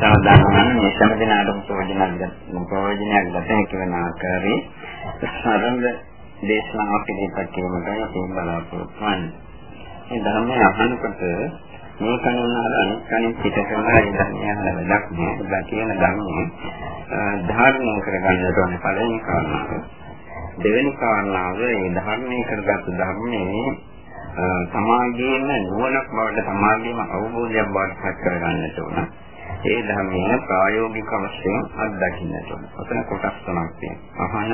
සාධාරණ මේ සෑම දිනකටම ප්‍රයෝජනයක් ප්‍රයෝජනයක් ගත හැකි වන ආකාරයේ සරල දේශනාවක් ඉදිරිපත් කිරීමටයි අපි බලාපොරොත්තු වෙන්නේ. මේ ධර්මය අහනකොට මේ කනුනාල අනිත් කණින් පිට කරලා ඉඳන්නේ වැඩක් නෑ. ඔබ කියන ධර්මයේ ධාරණය කරගන්නට ඕනේ පළවෙනි කාරණාව. දෙවෙනි කාරණාව මේ ධර්මයේ කරගත් ධර්මයේ සමාජයේම නුවණක් බවට සමාජයේම අවබෝධයක් බවට පත් කරගන්නට ඕන. ඒ ධර්මයේ ප්‍රායෝගික වශයෙන් අත්දකින්නට ඕන. ඔතන කොටස් තුනක් තියෙනවා. අහන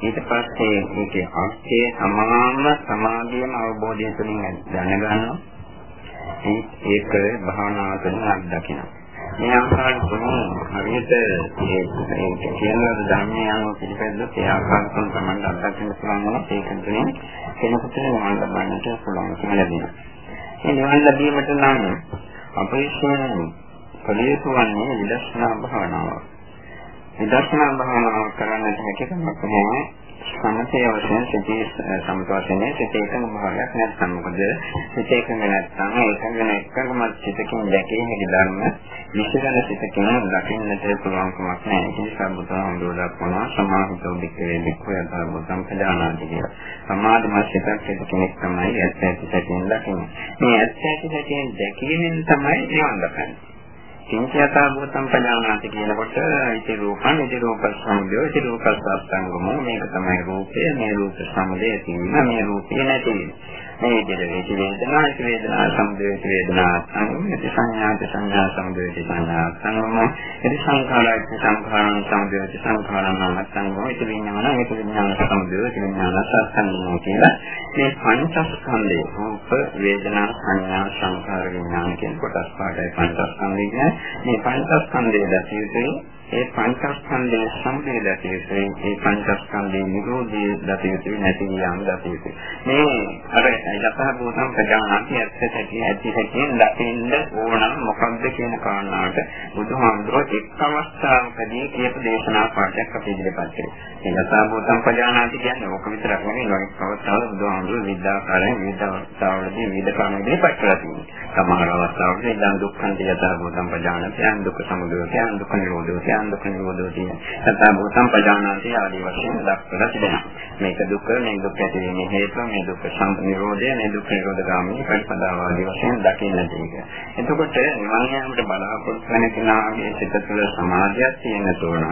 ඊට පස්සේ මේකේ අර්ථය සමාන සමාධියම අවබෝධය තුළින් දැනගන්නවා. ඒක භාවනා කරන අත්දකිනවා. මේ ආකාර තුන හරියට මේ කියන ධර්මයේ අනුව පිළිපැද්දොත් ඒ ආකාර තුන තමයි අත්දකින්න පුළුවන් වුණා ඒක තුනේ කෙනෙකුට නිවන් ලබන්නට පුළුවන් කියලා දෙනවා. මේ නිවන් ලැබීමට නම් අපේක්ෂණ කලියතු වන්නේ විදර්ශනා භාවනාව. විදර්ශනා භාවනාව කරන්නට හැකියාවක් නැහැ. සමතේ වශයෙන් සිටී සමත වශයෙන් සිටේ එකම භාවයක් නැත්නම් මොකද සිටේ එකම නැත්නම් ඒකම එකම සිතකින් දැකේ හැකි ධර්ම විශේෂණ සිතකින් දකින්නට පුළුවන්කමක් නැහැ ඒ නිසා බුදුහාමුදුරුවෝ දක්වනවා සමාහිතෝ වික්‍රේ වික්‍රය ධර්ම පජානාති කියලා. සමාධිම සිතක් ඇති කෙනෙක් තමයි ඇත්ත ඇති සැටියෙන් දකින්නේ. මේ ඇත්ත ඇති සැටියෙන් දැකීමෙන් තමයි නිවන් දකින්නේ. කිංචයතා භූතම් පජානාති කියනකොට ඉති රූපං ඉති රූප සමුදය ඉති රූප සත්සංගම මේක තමයි රූපය. මේ රූප සමුදය තියෙන මේ රූපය නැති මේ විදිහට වේදනා ඉති වේදනා සමුදය ඉති වේදනා සංගම ඉති සංඥා ඉති සංඥා සමුදය ඉති සංඥා සංගම ඉති සංඛාරා ඉති සංඛාරං සමුදය ඉති සංඛාරං නාම සංගම ඉති විඥාන ඉති විඥාන සමුදය ඉති විඥාන සත්සංගම කියලා මේ පංචස්කන්ධය රූප වේදනා සංඥා සංඛාර විඥාන කියන කොටස් පාඩයි පංචස්කන්ධය කියන්නේ. මේ පංචස්කන්ධය දැසිය යුතුයි ඒ පංචස්කන්ධයේ සම්පේ දැසිය යුතුයි ඒ පංචස්කන්ධයේ නිරෝධය දැසිය යුතුයි නැති යාම දැසිය යුතුයි මේ අර යථා භූතම් ප්‍රඥාන්ති ඇත්තට ඇති හැටියෙන් දකින්න ඕන මොකක්ද කියන කාරණාවට බුදුහාමුදුරුවෝ එක් අවස්ථාවකදී කියපු දේශනා පාඩයක් අපි ඉදිරිපත් කළේ. මේ යථා භූතම් ප්‍රඥාන්ති කියන්නේ ඕක විතරක් නෙවෙයි නොයෙක් අවස්ථාවල බුදුහාමුදුරුවෝ විද්‍යාකාරයෙන් විවිධ අවස්ථාවලදී විවිධ කරුණු ඉදිරිපත් කරලා තියෙනවා. සමහර අවස්ථාවලදී ඉඳන් දුක්ඛන්ති යථා භූතම් ප්‍රඥාන්ති දුක්ඛ සමුදය කියන දුක්ඛ නිරෝධය කියන දුක්ඛ නිරෝධය කියන යථා භූතම් ප්‍රඥාන්ති ආදී වශයෙන් දක්වලා තිබෙනවා. මේක දුක්ඛ මේ දුක්ඛ ඇතිවීමේ හේතුව මේ දුක්ඛ සම්පනිරෝධය මේ දුක්ඛ නිරෝධ ගාමී ප්‍රතිපදාව ආදී වශයෙන් දකින්නට ඒක. එතකොට නිවන් යාමට බලාපොරොත්තු වෙන කෙනාගේ සිත තුළ සමාධියක් තියෙන තෝරන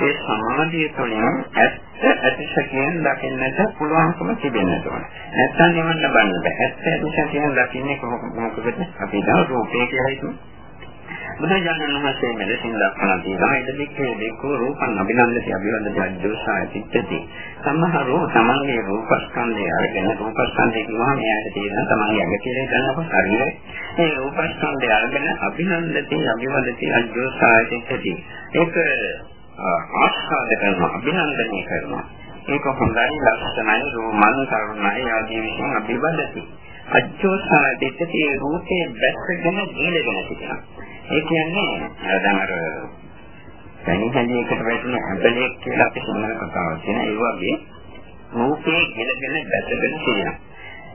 ඒ සමාධිය තුළින් ඇත්ත ඇතිශකයෙන් දකින්නට පුළුවන්කම තිබෙන්නට ඕන. නැත්නම් නිවන් ලබන්න බෑ. ඇත්ත ඇතිශකයෙන් දකින්නේ කොහොමද? අපි දා රූපේ කියලා හිතමු. බුදුරජාණන් වහන්සේ මෙලෙසින් දක්වන තියෙනවා. ඉදිරිකේ දෙකෝ රූපං අභිනන්දති. අභිවන්දති. අජ්ජෝසාය චිත්තති. සමහරව තමන්ගේ රූපස්කන්ධය අරගෙන රූපස්කන්ධය කියවහම එයාට තියෙන තමන්ගේ අග කියලා ගන්නකොට හරියයි මේ රූපස්කන්ධය අරගෙන අභිනන්දති අභිවන්දති අජ්ජෝසාය චිත්තති. ඒක ආස්වාද කරනවා අභිනන්දනය කරනවා. ඒක හොඳයි ලක්ෂණයි රෝමන් කරුණයි ආදී විශ්ෙන් අභිවදති අජ්ජෝසාය චිත්තති. රූපේ බැස්සගෙන දීලගෙන සිටිනවා ඒ කියන්නේ අර දැන් අර තනි හැදීකට වැටෙන ඇඹලෙක් කියලා අපි සිංහල කතාවක් කියන ඒ වගේ රූපේ ගෙලගෙන දැසගෙන තියෙනවා.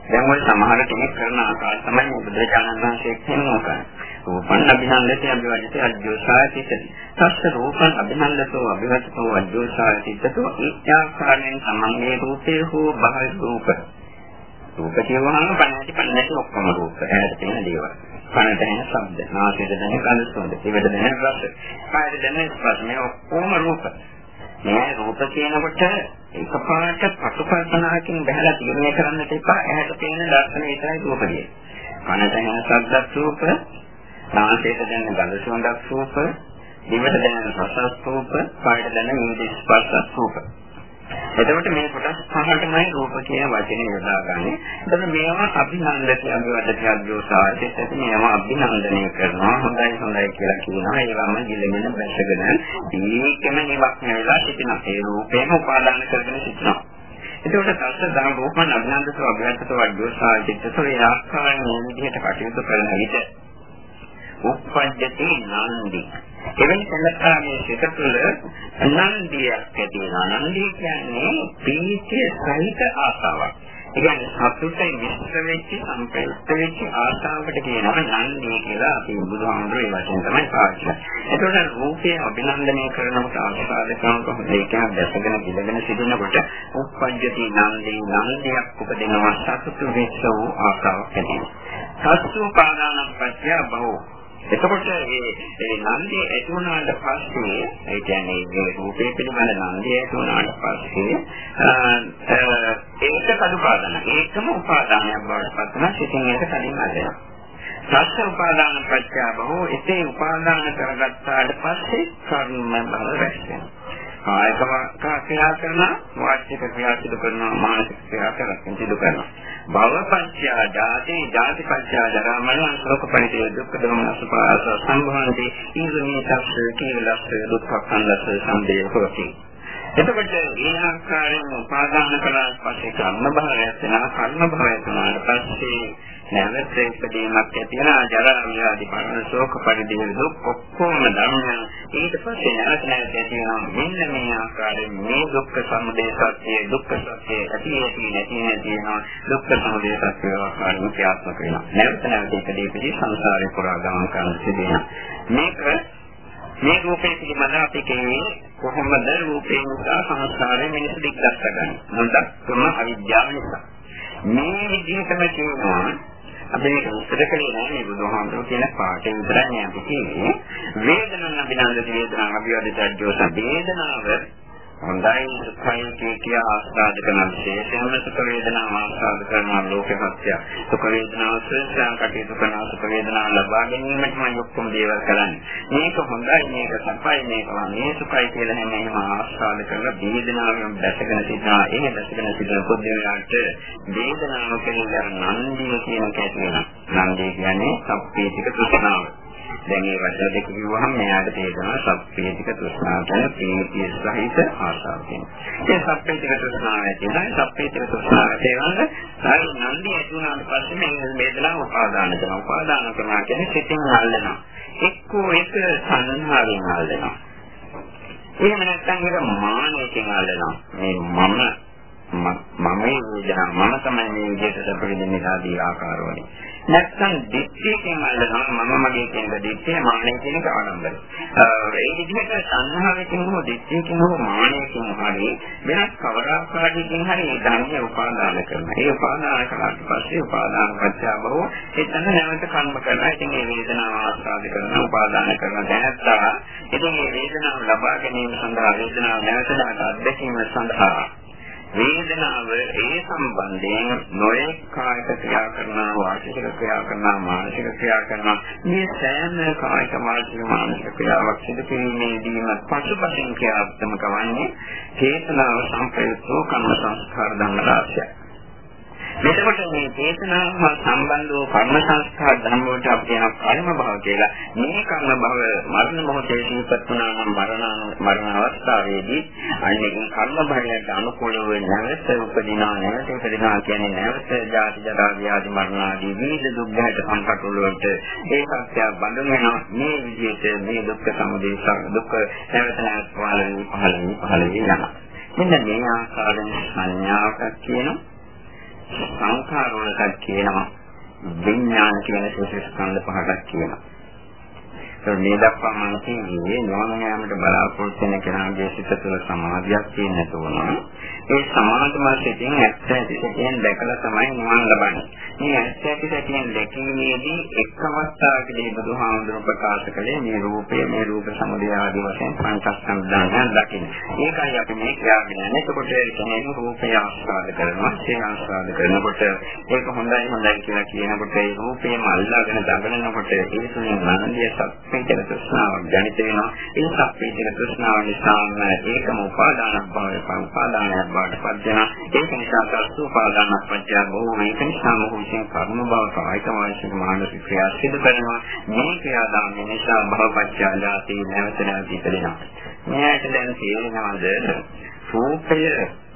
දැන් ඔය සමහර කෙනෙක් කරන ආකාර තමයි බුදුරජාණන් වහන්සේ කියන්නේ. රූපං අභිනන්දති අභිවදිත අජ්ජෝසාය තිතති. තස්ස රූපං අභිනන්දතෝ අභිවදිතෝ අජ්ජෝසාය තිතතෝ ඊත්‍යාකාරයෙන් සමන්ගේ රූපේ හෝ බාහිර රූප. රූප කියවහම පන්නටි පන්නටි ඔක්කොම රූප. ඇහැට තියෙන දේවල්. කනට දැනෙන ශබ්ද, නාසයට දැනෙන ගඳ සුවඳ, දිවට දැනෙන රස, කායට දැනෙන ස්පර්ශ මේ ඔක්කොම රූප. මේ රූප කියනකොට එකපාරට පසුකල්පනාකින් බහැලා තීරණය කරන්නට එපා. ඇහැට පේන දර්ශන විතරයි රූප කියන්නේ. කනට ඇහෙන ශබ්දත් රූප, නාසයට දැනෙන ගඳ සුවඳත් රූප, දිවට දැනෙන රසත් රූප, කායට දැනෙන ඉන්ද්‍රිය ස්පර්ශත් රූප. එතකොට මේ කොටස් පහටමයි රූප කියන වචනේ යොදාගන්නේ. එතකොට මේවා අභිනන්දති අභිවදති අභිෝසාරයට ඇති මේවා අභිනන්දනය කරනවා. හොඳයි හොඳයි කියලා කියනවා. ඒවම ගිලගෙන බැසගෙන දීකම නිවක් වෙලා සිටිනවා. ඒ රූපේම උපාදාන කරගෙන සිටිනවා. එතකොට තස්ස දහම් රූපන් අභිනන්දතව අභිවදතව අභිෝසාරයට ඒ ආස්කාරයෙන් මේ විදිහට කටයුතු කරන විට උප්පජ්ජති නන්දි එවැනි සංස්කාරයේ සිත තුළ නන්දියක් ඇති වෙනවා. නන්දිය කියන්නේ පීතිය සහිත ආසාවක්. ඒ කියන්නේ සතුටේ මිශ්‍ර වෙච්ච සම්ප්‍රයුක්ත වෙච්ච ආශාවකට කියනවා නන්දී කියලා අපි බුදුහාමුදුරේ ඒ වචන තමයි පාවිච්චි කරන්නේ. ඒතකොට රූපේ අභිනන්දනය කරනකොට ආශාද කරනකොට ඒක දැසගෙන පිළිගෙන සිටිනකොට උප්පජ්ජති නන්දී නන්දියක් උපදිනවා සතුට වෙච්ච වූ ආශාවක් ඇති වෙනවා. සත්තු පාදානක් පත්‍ය බහෝ එතකොට මේ ඒ නන්දිය ඇති වුණාට පස්සේ ඒ කියන්නේ මේ රූපේ පිළිබඳ නන්දිය ඇති වුණාට පස්සේ ඒක කඩපාදන ඒකම උපාදානයක් බවට පත් වෙනවා. සිතින් ඒක කලින් අදලා සස්ස උපාදාන පත්‍ය බහෝ එතේ උපාදාන කරගත්තාට පස්සේ කර්ම බල රැස් වෙනවා. කායික ක්‍රියා කරනවා වාචික ක්‍රියා සිදු කරනවා මානසික ක්‍රියා කරනවා සිදු කරනවා. භවපංචය ධාති ධාතිපංචය ජරා මරණ ශෝක පරිදේ දුක්ඛ දෝමන සුපාස සම්භවಂತಿ ඉන්ද්‍රිය තස්ස කේලස්ස දුක්ඛ කන්දස්ස සම්දේ හොති. එතකොට මේ ආකාරයෙන් උපාදාන කළාට පස්සේ කර්ම භාවයක් වෙනවා. කර්ම භාවයක් වුණාට පස්සේ නැවත ඉපදීමක් ඇති වෙනවා. ජරා ව්‍යාධි මරණ ශෝක පරිදේ දුක් ඔක්කොම ධර්මයන් ඊට පස්සේ නැවත නැවත ඇති වෙනවා. මෙන්න මේ ආකාරයෙන් මේ දුක්ඛ සමුදය සත්‍ය දුක්ඛ සත්‍ය ඇති ඇති නැති නැති වෙනවා. දුක්ඛ සමුදය සත්‍ය ආකාරයෙන් ක්‍රියාත්මක වෙනවා. නැවත නැවත ඉපදී ඉපදී සංසාරේ පුරා ගමන් කරන සිදුවෙනවා මේක මේ රූපේ පිළිබඳ අපි කියන්නේ කොහොමද රූපේ නිසා සංස්කාරය මිනිස් දික්දස්ස ගන්න. මොකද තුන අවිද්‍යාව නිසා. මේ විදිහටම කියනවා අපි මේක විස්තර කළේ නෑ මේ බුදුහාමුදුරුවෝ කියන පාඩේ විතරයි මේ අපි කියන්නේ වේදනන අභිනන්ද වේදනාව අභිවදිතජ්ජෝස වේදනාව හොඳයි සුඛයි කිය කිය ආස්වාද කරන විශේෂයෙන්ම සුඛ වේදනාව ආස්වාද කරන ලෝක සත්‍ය සුඛ වේදනාව සත්‍යයන් කටයුතු කරන සුඛ වේදනාව ලබා ගැනීමටම ඔක්කොම දේවල් කරන්නේ. මේක හොඳයි මේක සපයි මේක මේ සුඛයි කියලා හැම එහෙම ආස්වාද කරලා වේදනාවෙන් දැසගෙන සිටිනවා ඒ දැසගෙන සිටින පොඩ්ඩේලාට වේදනාව කියලා නන්දිය කියන කැට වෙනවා. නන්දිය කියන්නේ සප්පේතික තෘෂ්ණාව. දැන් මේ වචන දෙක කිව්වහම මෙයාට තේරෙනවා සප්පේතික තෘෂ්ණාව කියන්නේ ප්‍රීතිය සහිත ආශාව කියන්නේ. ඒ සප්පේතික තෘෂ්ණාව කියන්නේ සප්පේතික තෘෂ්ණාව කියන්නේ හරි නන්දි ඇති වුණාට පස්සේ මේ වේදනාව උපාදාන කරනවා. උපාදාන කරනවා කියන්නේ සිතින් අල්ලනවා. එක්කෝ එක සංහාවෙන් අල්ලනවා. එහෙම නැත්නම් ඒක මානසිකෙන් අල්ලනවා. මේ මම මම වේදනා මම තමයි මේ විදිහට සැප විඳින්නේ ආදී ආකාරවලින්. නැත්නම් දිට්ඨියකින් අල්ලනවා මම මගේ කියන දිට්ඨිය මානෙ කියන එක ආරම්භය. ඒ විදිහට සංහාවකින් හෝ දිට්ඨියකින් හෝ මානෙකින් හරි වෙනස් කවරාකාරයකින් හරි මේ ධර්මය උපාදාන කරනවා. ඒ උපාදාන කළාට පස්සේ උපාදාන පත්‍ය බව එතන නැවත කර්ම කරනවා. ඉතින් මේ වේදනාව ආස්වාද කරන උපාදාන කරන දැනත්තා ඉතින් මේ වේදනාව ලබා ගැනීම සඳහා වේදනාව නැවත නැවත අත්දැකීම සඳහා වේදනාව ඒ සම්බන්ධයෙන් නොයෙක් කායික ක්‍රියා කරනවා වාචික ක්‍රියා කරනවා මානසික ක්‍රියා කරනවා. මේ සෑම කායික මානසික මානසික ක්‍රියාවක් සිදු කිරීමේදීම පසුපසින් ක්‍රියාත්මක වන්නේ චේතනාව සංප්‍රයුක්තව කර්ම සංස්කාර ධර්ම රාශියක්. එතකොට මේ චේතනාව සම්බන්ධ වූ කර්ම සංස්කාර ධර්ම වලට අපි කියන කර්ම භව කියලා. මේ කර්ම භව මරණ මොහොතේ සිහිපත් වුණා නම් මරණ මරණ අවස්ථාවේදී අන්නේකින් කර්ම භවයට අනුකූලව නැවත උපදිනා නැවත උපදිනා කියන්නේ නැවත ජාති ජරා ව්‍යාධි මරණ ආදී විවිධ දුක් ගැට සංකටවල වලට ඒ සත්‍ය බඳුන් වෙනවා. මේ විදිහට මේ දුක්ඛ සමුදය දුක්ඛ නැවත නැවත පහළ පහළ පහළ වෙනවා. මෙන්න මේ ආකාරයෙන් සංඥාවක් කියනවා සංඛාර වලට කියනවා විඥාන කියන සුසුස්කන්ධ පහකට කියනවා. ඒ මේ දක්වා මම කියන්නේ නොවන යාමට බලාපොරොත්තු වෙන කෙනාගේ සිත තුළ සමාධියක් තියෙන තෝරන ඒ සමාධිමත් සිතින් ඇත්ත ඇති සිතින් දැකලා තමයි නිවන් ලබන්නේ. මේ ඇත්ත ඇති සිතින් දැකීමේදී එක් අවස්ථාවකදී බුදුහාමුදුරුවෝ ප්‍රකාශ කළේ මේ රූපය මේ රූප සමුදය ආදී වශයෙන් පංචස්කන්ධ ධර්මයන් දකින්න. ඒකයි අපි මේ ක්‍රියාගෙන යන්නේ. එතකොට කියන්නේ රූපය ආස්වාද කරනවා, ඒ ආස්වාද කරනකොට ඒක හොඳයි හොඳයි කියලා කියනකොට ඒ රූපේම අල්ලාගෙන දඟලනකොට ඒ තුලින් ආනන්දිය සත්‍යයේ තෘෂ්ණාවක් ජනිත වෙනවා. ඒ සත්‍යයේ තෘෂ්ණාව නිසාම ඒකම උපාදාන භාවය උපාදානයක් බවට පත් වෙනවා. ඒක නිසා සත්‍ය උපාදානක් පත්‍ය බොහෝ මේක නිසා මොහු විසින් කර්ම භව කායික මානසික මානසික ක්‍රියා සිදු කරනවා. මේ ක්‍රියාදාම නිසා භවපත්‍ය ආදී නැවත නැවත ඉපදෙනවා. මෙයාට දැන් තේරෙනවද රූපය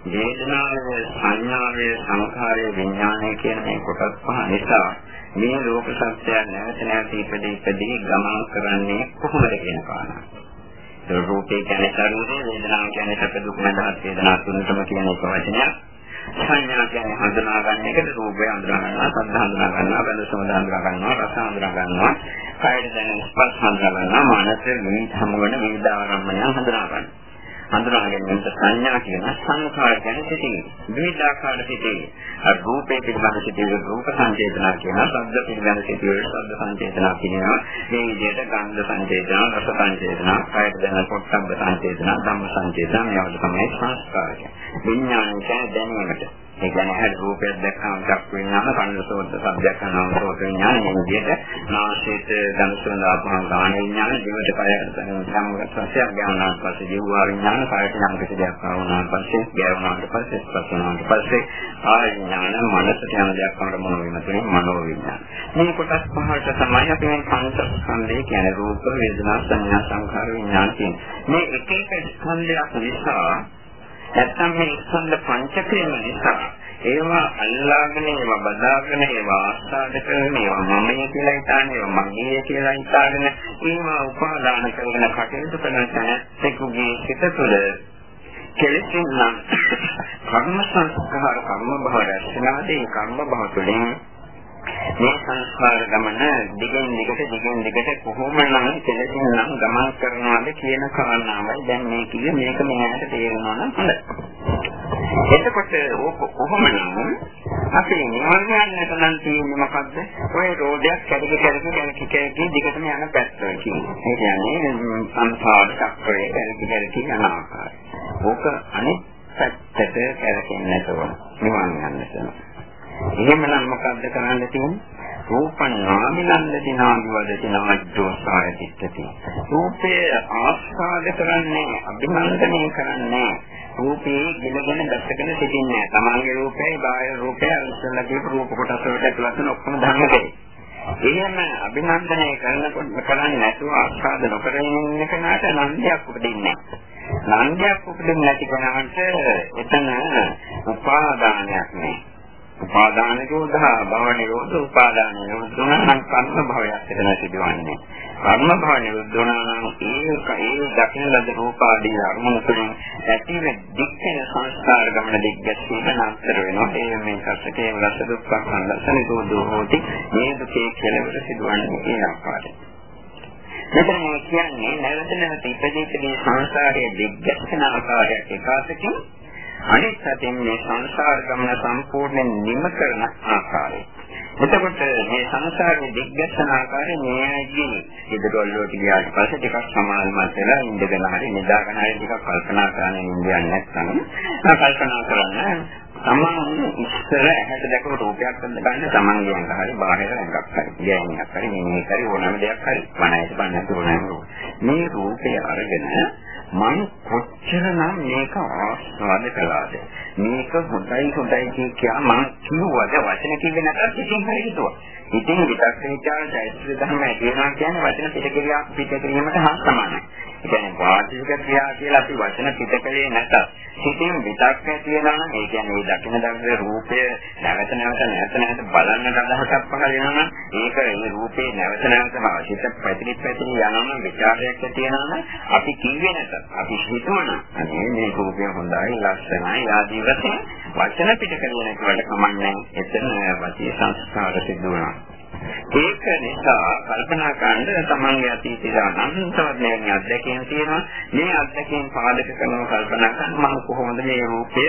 වේදනාව සංඥාවේ සංඛාරයේ විඥානය කියන මේ කොටස් පහ නිසා මේ ලෝක සත්‍යය නැවත නැවත ඉපදී ඉපදී ගමන් කරන්නේ කොහොමද කියන කාරණා. රූපේ කියන්නේ ශරීරය, වේදනාව කියන්නේ සැප දුක් මඳහත් වේදනා තුනටම කියන එක වචනයක්. සංඥා කියන්නේ හඳුනා ගන්න එකට රූපය හඳුනා ගන්නවා, සද්ද හඳුනා ගන්නවා, බඳ සමුද හඳුනා ගන්නවා, රස හඳුනා ගන්නවා, කායයට දැනෙන ස්පර්ශ හඳුනා ගන්නවා, මනස විවිධ හමු වෙන විවිධ ආරම්භයන් හඳුනා ගන්නවා. හඳුනා ගැනීමට සංඥා කියන සංඛාර ගැන සිටින විවිධාකාර සිටින අර රූපේ පිළිබඳ සිටින රූප සංචේතනා කියන ශබ්ද පිළිබඳ සිටින ශබ්ද සංචේතනා කියනවා මේ විදිහට ගන්ධ සංචේතනා රස සංචේතනා කායත දැන පොට්ටබ්බ සංචේතනා ධම්ම සංචේතනා මේවට තමයි සංස්කාර කියන්නේ. විඥානය කියන්නේ දැනීමට. ඒ කියන්නේ හැද රූපයක් දැක්කම චක්ක විඥාන කනසෝත සබ්දයක් කරනවා. සෝත විඥාන මේ විදිහට නාසයට දනසන දාපහම ගාන විඥාන දිවට කයට සම්ගත වශයෙන් ගානාත් පස්සේ ජීවා විඥාන කයට නම් කිසි දෙයක් ආවනාත් පස්සේ ගෑවුනාට පස්සේ ස්පර්ශනාට පස්සේ ආය විඥාන මනසට යන දෙයක් වලට මොන වෙන තුනේ මනෝ විඥාන. මේ කොටස් පහකට තමයි අපි මේ පංචස්කන්ධය කියන්නේ රූප වේදනා සංඥා සංඛාර විඥාන කියන්නේ. මේ එක එක ස්කන්ධයක් නිසා නැත්තම් මේ ස්කන්ධ පංචකයම නිසා ඒවා අල්ලාගෙන ඒවා බදාගෙන ඒවා ආස්වාද කරගෙන ඒවා මමයි කියලා හිතාගෙන ඒවා මගේ කියලා හිතාගෙන ඒවා උපාදාන කරගෙන කටයුතු කරන තැනකගේ සිත තුළ කෙලෙසින් නම් කර්ම සංස්කාර කර්ම භව රැස්නාදී කර්ම භව තුළින් මේ සංස්කාර ගමන දිගින් දිගට දිගින් දිගට කොහොමනම් කෙලෙසින් නම් ගමන් කරනවාද කියන කාරණාවයි දැන් මේ කිය මේක මෙයාට තේරෙනවා නම් හොඳයි. එතකොට කොහොමනම් අපි නිවන් යන්නට නම් තියෙන්නේ මොකද්ද? ඔය රෝදයක් කැඩක කැඩක කැඩක කැඩක දිගටම යන පැත්ත කියන්නේ. ඒ කියන්නේ සංසාර චක්‍රයේ කැඩක කැඩක යන ආකාරය. ඕක අනිත් පැත්තට කැරකෙන්නේ නැතුව නිවන් යන්නට. එහෙමනම් මොකද්ද කරන්න තියෙන්නේ? රූපං නාමිනන්ද දිනාවිවද දිනාජ්ජෝසාය තිත්තති. රූපේ ආස්වාද කරන්නේ අභිනන්දනය කරන්නේ රූපේ ගිලගෙන දැක්කගෙන සිටින්නේ. තමන්ගේ රූපේ බාහිර රූපේ අල්සලා කියපු රූප කොටස් වලට ඇතුළත් වෙන ඔක්කොම ධර්මකේ. එහෙම අභිනන්දනය කරනකොට කරන්නේ නැතුව ආස්වාද නොකර ඉන්න කෙනාට නන්දියක් උපදින්නේ නැහැ. නන්දියක් උපදින්නේ නැති කෙනාට එතන උපාදානයක් නෑ. උපාදාන නිරෝධා භව නිරෝධ උපාදාන නිරෝධ නම් කර්ම භවයක් එතන සිදුවන්නේ. කර්ම භව නිරෝධ නම් ඒක ඒ දකින ලද රූපාදී අරමුණු තුළින් ඇතිව දික්කන සංස්කාර ගමන දිග්ගැස්වීම නතර වෙනවා. ඒ මේ සත්‍යයේ රස දුක්ඛ සංලසන නිරෝධෝ හෝති. මේ දුකේ කෙලවර සිදුවන්නේ ඒ ආකාරයෙන්. මෙතන කියන්නේ නැවත නැවත ඉපදීපදී සංසාරයේ දිග්ගැස්සන ආකාරයක් එකාසකින් අනිත් පැත්තෙන් මේ සංසාර ගමන සම්පූර්ණයෙන් නිම කරන ආකාරය. එතකොට මේ සංසාරයේ දිග්ගැස්සන ආකාරය මේ ඇයි ඉදරවල වලට ගියාට පස්සේ ටිකක් සමානමත් වෙලා ඉඳගෙන හරි නිදාගෙන හරි ටිකක් කල්පනා කරන්න ඉන්නේ නැත්නම් කල්පනා කරන්න තමන් ඉස්සර ඇහැට දැකපු රූපයක් ගන්න තමන්ගේ අංග හරි බාහිර අංගක් හරි ගෑණියක් හරි මිනිහෙක් හරි ඕනම දෙයක් හරි වණයට බන්නත් ඕනම මේ රූපය අරගෙන මම කොච්චරනම් මේක ආස්වාද කළාද? මේක හොඳයි හොඳයි කියා මම කිව්වද? වචන කිව්වේ නැත්නම් ඉතින් හරි හිතුවා. ඉතින් විතක් විචාර චෛත්‍ය ධර්ම ඇදීනවා කියන්නේ වචන පිටකරියා පිටකරීමට හා සමානයි. ඒ කියන්නේ වාචික ක්‍රියා කියලා අපි වචන පිටකලේ නැත හිතින් විතක් තියෙනවා නම් ඒ කියන්නේ මේ දකින දකින රූපය නැවත නැවත නැවත නැවත බලන්නට අදහසක් පහළ වෙනවා නම් ඒක ඒ රූපේ නැවත නැවත අවශ්‍යත පැතිරි පැතිරි යනවා විචාරයක් තියෙනවා නම් අපි කිව්වේ නැත අපි හිතනවා අනේ මේ රූපය හොඳයි ලස්සනයි ආදී වශයෙන් වචන පිටකලේ නැතුවට කමන්නේ එතන වාචික සංස්කාර සිදු වෙනවා ඒක නිසා කල්පනා කරන්න තමන්ගේ අතීතයේ අනන්තවත් මේ අත්දැකීම් තියෙනවා. මේ අත්දැකීම් පාදක කරනව කල්පනා කරන මම කොහොමද මේ රූපය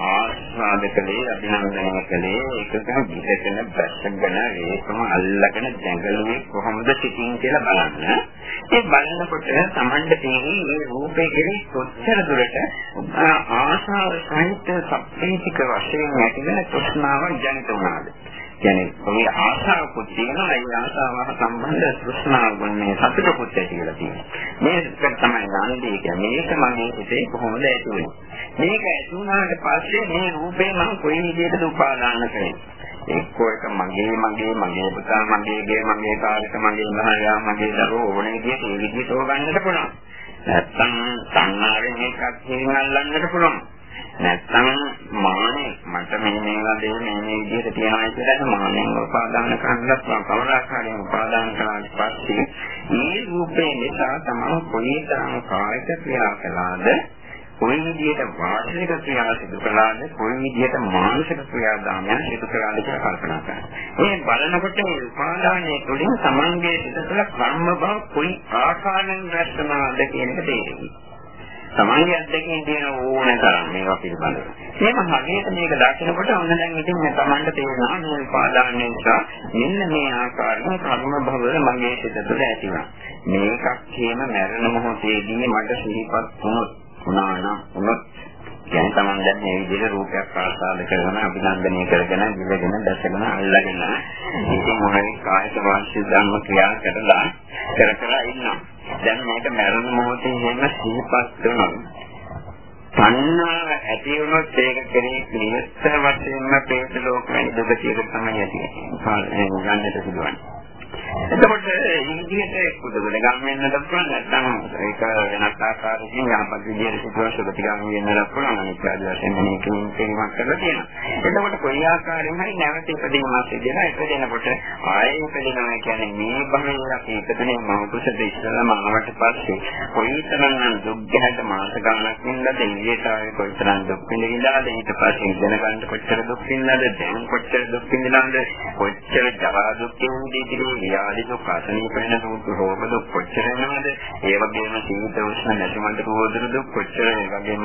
ආස්වාද කළේ, අභිනන්දනය කළේ, ඒකක විදකන බැස්සගෙන ඒකම අල්ලගෙන දැඟලුවේ කොහොමද සිටින් කියලා බලන්න. ඒ බලනකොට තමන්ට තේරෙන්නේ මේ රූපේ කෙරෙහි කොච්චර දුරට ආශාව සහිත සප්පේතික වශයෙන් ඇතිවෙන තෘෂ්ණාවක් ජනිත වුණාද. කියන්නේ ඔය ආශාවකුත් තියෙනවා ඒ ආශාවහ සම්බන්ධ තෘෂ්ණාව මේ සතුටකුත් ඇති වෙලා තියෙනවා. මේක තමයි ගාන්ධී කියන්නේ. මේක මගේ හිතේ කොහොමද ඇති වෙන්නේ? මේක ඇති වුණාට පස්සේ මේ රූපේ මම කොයි විදිහටද උපාදාන කරන්නේ එක්කෝ එක මගේ මගේ මගේ පුතා මගේ ගේ මගේ කාර්යක මගේ මහයා මගේ දරුවෝ ඕනේ විදිහට ඒ විදිහට හොගන්නට පුළුවන්. නැත්තම් සංහාරයෙන් එකක් හිඟල්ලන්නට පුළුවන්. නැත්නම් මානෙ මට මේ මේවා දේ මේ මේ විදිහට තියනවා කියලා මානෙන් උපාදාන කරන්නත් කවර ආකාරයෙන් උපාදාන කරාට පස්සේ මේ රූපේ නිසා තමයි කොයිතරම් කායික ක්‍රියා කළාද කොයි විදිහට වාචික ක්‍රියා සිදු කළාද කොයි විදිහට මානසික ක්‍රියාදාමයන් සිදු කළාද කියලා කල්පනා කරනවා. මේ බලනකොට මේ උපාදානයේ තුලින් සමන්ගේ සිත තුළ කර්ම බව කොයි ආකාරයෙන් රැස් වෙනවද කියන එක තේරෙනවා. සමාජයේ අධ්‍යක්ෂකෙන් තියෙන ඕන තරම් මේවා පිළිබඳව. මේක හරියට මේක දකිනකොට ඔන්න දැන් ඉතින් මේ Tamanට තේරෙනවා මේ උපාදානය නිසා මෙන්න මේ ආකාරයෙන් කර්ම භව මගේ සිත තුළ ඇතිවෙනවා. මේකක් කියන මරණ මොහොතේදී මට සිහිපත් වුණොත් වුණා නම් වුණොත් කියන්නේ Taman දැන් මේ විදිහට රූපයක් ආස්වාද කරගෙන අභිනන්දනය කරගෙන ඉඳගෙන දැසගෙන අල්ලගෙන ඉතින් මොහේ කායික වාචික ධර්ම ක්‍රියා කරලා කර කර ඉන්නවා. දැන් මේක මරණ මොහොතේ එහෙම සිහිපත් වෙනවා. තණ්හාව ඇති වුණොත් ඒක කෙරේ නියත වශයෙන්ම ප්‍රේත ලෝකෙ දුක කියලා තමයි ඇති. ගන්නට සිදුවන්නේ. එතකොට මේ විදිහට කුඩගල ගම් වෙන්නත් පුළුවන් නැත්නම් ඒක වෙනස් ආකාරයකින් යහපත් විදිහට සිදුවන සුගතිගාම වෙන්නත් පුළුවන් අනිත් ආදී වශයෙන් මේකෙන් තේරුමක් කරලා තියෙනවා. එතකොට කොයි ආකාරයෙන් හරි නැවත ඉපදීමක් සිදුවෙනවා. ඉපදෙනකොට ආයෙ ඉපදෙනවා කියන්නේ මේ භවයේ අපි ඉපදෙනේ මෞතුසද ඉස්සලම ආවට පස්සේ කොයිතරම් දුක් ගැහැට මාස ගණනක් ඉන්නද ඉන්දියට ආවේ කොයිතරම් දුක් විඳිනවද ඊට පස්සේ ඉගෙන ගන්න කොච්චර දුක් විඳිනවද දැන් කොච්චර දුක් විඳිනවද කොච්චර ජරා දුක් විඳිනවද ව්‍යාධි දුක් අසනීප වෙන දුක් රෝග දුක් කොච්චර වෙනවද? ඒ වගේම සීත උෂ්ණ නැතිමන්ට රෝධන දුක් කොච්චර ඒ වගේම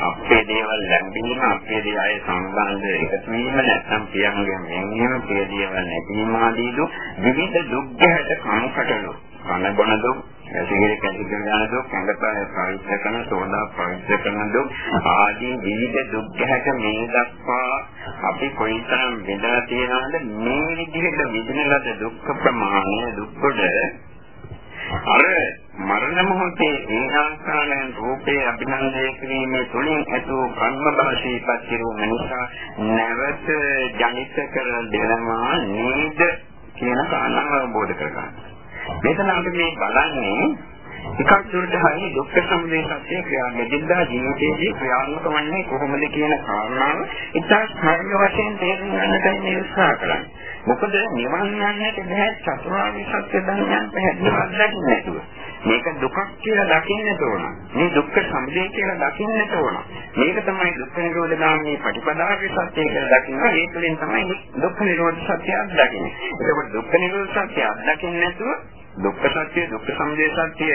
අපේ දේවල් ලැබීම අපේ දේ අය සම්බන්ධ එකතු වීම නැත්නම් පියන්ගේ මෙන්ගේම පිය දේවල් නැතිවීම ආදී දුක් විවිධ දුක් ගැට කණකටලු කන බොන දුක් ඇසිරි කැසිකර ගන්න දුක් ඇඟට පවිත්‍ර කරන සෝදා පවිත්‍ර කරන දුක් ආදී විවිධ දුක් ගැට මේ දක්වා අපි කොයිතරම් බෙදලා තියෙනවද මේ විදිහට විඳින ලද දුක් ප්‍රමාණය දුක් කොට අර මරණ මොහොතේ ඒ ආකාරයෙන් රූපේ අභිනන්දනය කිරීමේ තුලින් ඇතුළු කර්ම භාෂීපත් කිරුම නිසා නැවත ජනිත කර දෙනවා නේද කියන කාරණාව අවබෝධ කරගන්න. මෙතන අපි මේ බලන්නේ එකක් දුරට හරිය දුක්ඛ සමුදය සත්‍ය ක්‍රියාවෙදින්දා ජීවිතයේදී ක්‍රියාත්මක වන්නේ කොහොමද කියන කාරණාව ඉතා සරල වශයෙන් තේරුම් ගන්නටයි මේ උත්සාහ කරන්නේ. මොකද නිවන් යන්නට බෑ චතුරාර්ය සත්‍ය ධර්මයන් පැහැදිලිව අත්දකින්න නැතුව. මේක දුකක් කියලා දකින්නට ඕන. මේ දුක්ඛ සමුදය කියලා දකින්නට ඕන. මේක තමයි දුක්ඛ නිරෝධ ගාමී ප්‍රතිපදාවේ සත්‍ය කියලා දකිනවා. ඒ තුළින් තමයි දුක්ඛ නිරෝධ සත්‍ය අත්දකින්නේ. ඒකෝට දුක්ඛ නිරෝධ සත්‍ය අත්දකින්නේ නැතුව දුක්ඛ සත්‍ය දුක්ඛ සමුදය සත්‍ය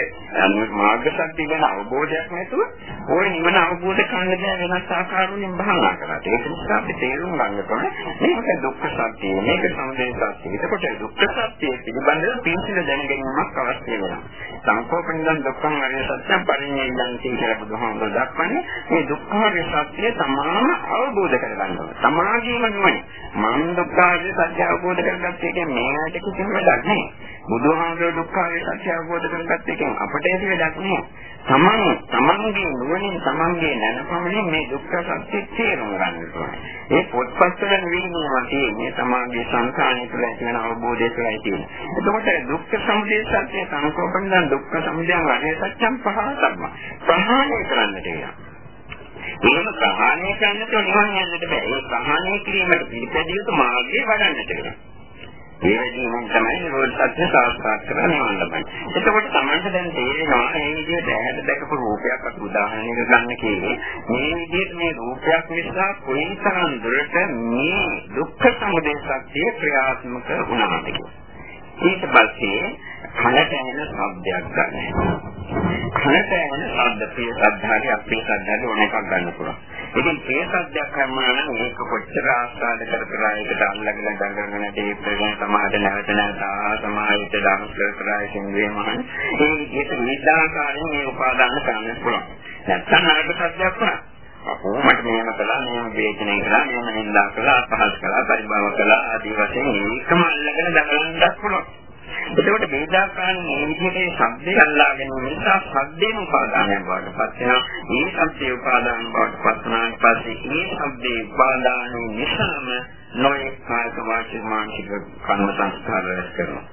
මාර්ග සත්‍ය ගැන අවබෝධයක් නැතුව ඕන නිවන අවබෝධ කරන්න බෑ වෙනස් ආකාරවලින් භාවනා කරලා. ඒක නිසා අපි තේරුම් ගන්න ඕනේ මේක දුක්ඛ සත්‍ය මේක සමුදය සත්‍ය. එතකොට දුක්ඛ සත්‍ය පිළිබඳව පිළිසින දැනගැනීමක් අවශ්‍ය වෙනවා. සංකෝපනින්දන් දුක්ඛං අරිය සත්‍යං පරිඤ්ඤයයන් කියලා බුදුහාමුදුරුවෝ දක්වන්නේ මේ දුක්ඛාරිය සත්‍ය තමාම අවබෝධ කරගන්න ඕනේ. තමාගේම නුවණ. මම දුක්ඛාරිය සත්‍ය අවබෝධ කරගත්තේ කියන්නේ මේකට කිසිම වැඩක් නැහැ. බුදුහාමුදුරුවෝ දුක්ඛාවේ සත්‍ය අවබෝධ කරගත්ත එකෙන් අපට ඇති වැඩක් නෑ. තමන් තමන්ගේ නුවණින් තමන්ගේ දැනපමණින් මේ දුක්ඛ සත්‍ය තේරුම් ගන්න ඕනේ. ඒ පොත්පත්වල නෙවෙයි තියෙන්නේ තමන්ගේ සංඛාණය තුළ ඇති වෙන අවබෝධය තුළයි තියෙන්නේ. එතකොට දුක්ඛ සමුදය සත්‍ය සංකෝපන දුක්ඛ සමුදයන් වගේ සත්‍යම් පහතක්ම ප්‍රහාණය කරන්නට වෙනවා. එහෙම ප්‍රහාණය කරන්නට නිවන් යන්නට බෑ. ඒ ප්‍රහාණය කිරීමට පිළිපැදිය යුතු මාර්ගය වඩන්නට වෙනවා. ඒ වගේම තමයි නිරෝධ සත්‍ය සාක්ෂාත් කරගන්න ලබන්නේ. එතකොට තමයි දැන් තේරෙනවා මේ විදිහට ඇහැට දැකපු රූපයක් අත උදාහරණයක් ගන්න කියන්නේ මේ විදිහට මේ රූපයක් නිසා කොයිතරම් දුරට මේ දුක්ඛ සමුදය සත්‍ය ක්‍රියාත්මක වුණාද කියලා. ඊට පස්සේ කනට ඇහෙන ශබ්දයක් ගන්න. කනට ඇහෙන ශබ්ද ප්‍රිය ශබ්දාගේ අපේ ශබ්දාගේ ඕන එකක් ගන්න පුළුවන්. ඉතින් ඒ සත්‍යයක් කරනවා නම් මේක කොච්චර ආස්වාද කර කර ඒකට අල්ලගෙන දඟලගෙන දීප්පගෙන සමාද නැවත නැවත සමාහිත දාන කර කර ඉන්නේ මහන් ඒ විදිහට නිදාකාරයෙන් මේ උපාදාන කරන්න පුළුවන් නැත්නම් නරක සත්‍යයක් වුණා අපෝ මට මේව කළා මේව වේදනය කළා මේව නින්දා කළා අපහාස කළා පරිභව කළා ආදී වශයෙන් ඒකම අල්ලගෙන දඟලන්නත් පුළුවන් එතකොට බේදාකාරී මේ විදිහට ශබ්දය අල්ලා ගැනීම නිසා ශබ්දේම උපාදානයක් බවට පත් වෙනවා. මේ ශබ්දේ උපාදාන බවට පත් වුණාට පස්සේ මේ ශබ්දේ උපාදාන නිසාම නොයේ කායික වාචික මානසික කර්ම සංස්කාර රැස් කරනවා.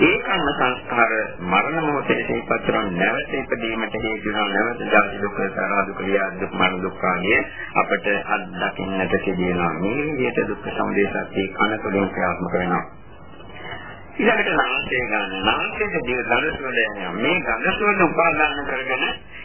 ඒ කර්ම සංස්කාර මරණ මොහොතේ සිහිපත් කරන නැවත ඉපදීමට හේතු වෙන නැවත ජාති දුක සාරා දුක වියා දුක් මරණ දුක් ආදී අපට අත්දකින්නට සිදුවෙනවා මේ විදිහට දුක් සමුදය සත්‍ය කන තුළින් ක්‍රියාත්මක වෙනවා ඊළඟට නාසය ගන්න. නාසයේ දිව ගඳසුවඳ යනවා. මේ ගඳසුවඳ උපාදාන කරගෙන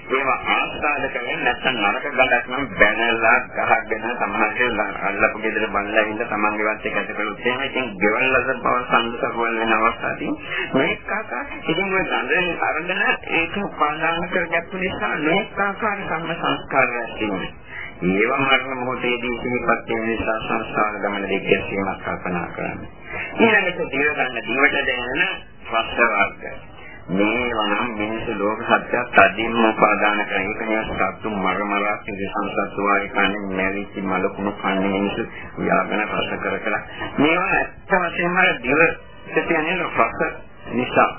ඒවා ආස්වාද කරගෙන නැත්නම් නරක ගඳක් නම් බැනලා ගහගෙන සමහරවිට අල්ලපු ගෙදර බලලා ඉන්න තමන්ගේ වත් එක ඇතුළත් එහෙම ඉතින් ගෙවල් වල බව සම්සකවල වෙන අවස්ථාවදී මේක ආකාර ඉතින් ඔය ගඳෙන් අරගෙන ඒක උපාදාන කරගත්තු නිසා මේක ආකාර සම්ම සංස්කාර රැස්වෙන්නේ ඒවා මරණ මොහොතේදී සිහිපත් වෙන නිසා සංස්කාර ගමන දෙකීමක් කල්පනා කරන්නේ ඊළඟට දිව ගන්න දිවට දැනෙන රස වර්ග මේවා නම් මිනිස්සු ලෝක සත්‍යය තදින්ම උපාදාන කරගෙන ඉන්නේ සත්තු මර මර සිරිසන් සත්තු වාගේ කන්නේ මැරිච්ච මලකුණු කන්නේ මිනිස්සු ව්‍යාපන රස කර කර. මේවා ඇත්ත වශයෙන්ම දිව සිටිනේ රස නිසා.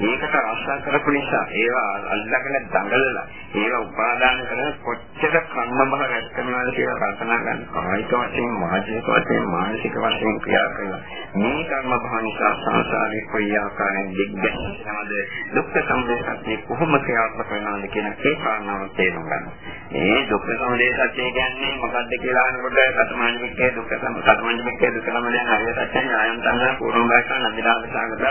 ඒකට ආශා කරපු නිසා ඒවා අල්ලගෙන දඟලලා ඒවා උපාදාන කරන කොච්චර කර්ම බහ රැස් කරනවාද කියලා කල්පනා ගන්න. කායික වශයෙන් මානසික වශයෙන් මානසික වශයෙන් ක්‍රියා කරනවා. මේ කර්ම බහ නිසා සංසාරේ කොයි ආකාරයෙන් දිග්ගැස්සනවද දුක්ඛ සමුදය සත්‍ය කොහොම ක්‍රියාත්මක වෙනවද කියන ඒ කාරණාව තේරුම් ගන්න. මේ දුක්ඛ සමුදය සත්‍ය කියන්නේ මොකක්ද කියලා අහනකොට කතමානිකේ දුක්ඛ සමුදය දුක්ඛ සමුදය හරිය සත්‍යයි ආයම් තංගා පූර්ණ භාෂා නන්දිරාග සාගත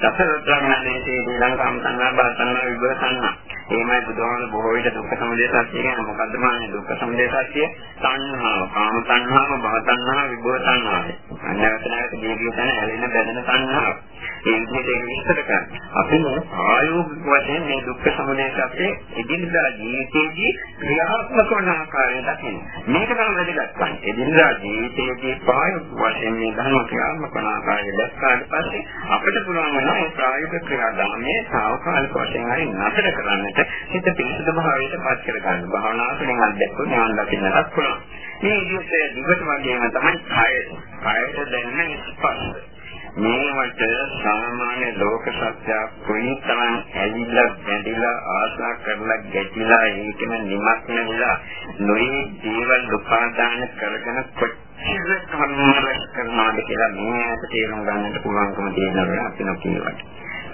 දසරත්‍රාඥානේ ශ්‍රී ලංකාව සංඥා බාතන්නා විභව සංඥා. එහෙමයි බුදුහාම බොහෝ විට දුක්ඛ සමුදය සත්‍ය කියන්නේ මොකද්ද මාන්නේ දුක්ඛ සමුදය සත්‍ය? තණ්හාව, කාම තණ්හාව, භව තණ්හාව, විභව තණ්හාව. අන්නවත නැවත දීගිය තන ඇලෙන බැඳෙන තණ්හාව. ඒ විදිහට ඒක විස්තර කරනවා. අපි මේ ආයෝගික වශයෙන් මේ දුක්ඛ සමුදය සත්‍ය එදිනදා ජීවිතයේදී ක්‍රියාත්මක වන ආකාරය දකින්න. මේක තමයි වැදගත් වන්නේ. එදිනදා ජීවිතයේදී ප්‍රායෝගික වශයෙන් මේ ධර්ම ක්‍රියාත්මක වන ආකාරය දැක්කාට පස්සේ අපිට පුළුවන් වෙනවා ඒ ප්‍රායෝගික ක්‍රියාදාමයේ සාවකාලික වශයෙන් හරි නතර කරන්නට හිත පිළිසුදු භාවයට පත් කර ගන්න. භාවනා තුළින් අධ්‍යක්ෂ නිවන් දකින්නත් පුළුවන්. මේ විදිහට දිගට වගේම තමයි කායය. කායයට දැනෙන ස්පර්ශ. මේවට සාමාන්‍ය ලෝක සත්‍ය කොයිතරම් ඇලිලා බැඳිලා ආශා කරලා ගැටිලා ඒකම නිමග්න වෙලා නොයේ දේවල් උපාදාන කරගෙන කොච්චර කර්මරස් කරනවාද කියලා මේකට තේරුම් ගන්නට පුළුවන්කම තියෙනවා අපි නොකියවට.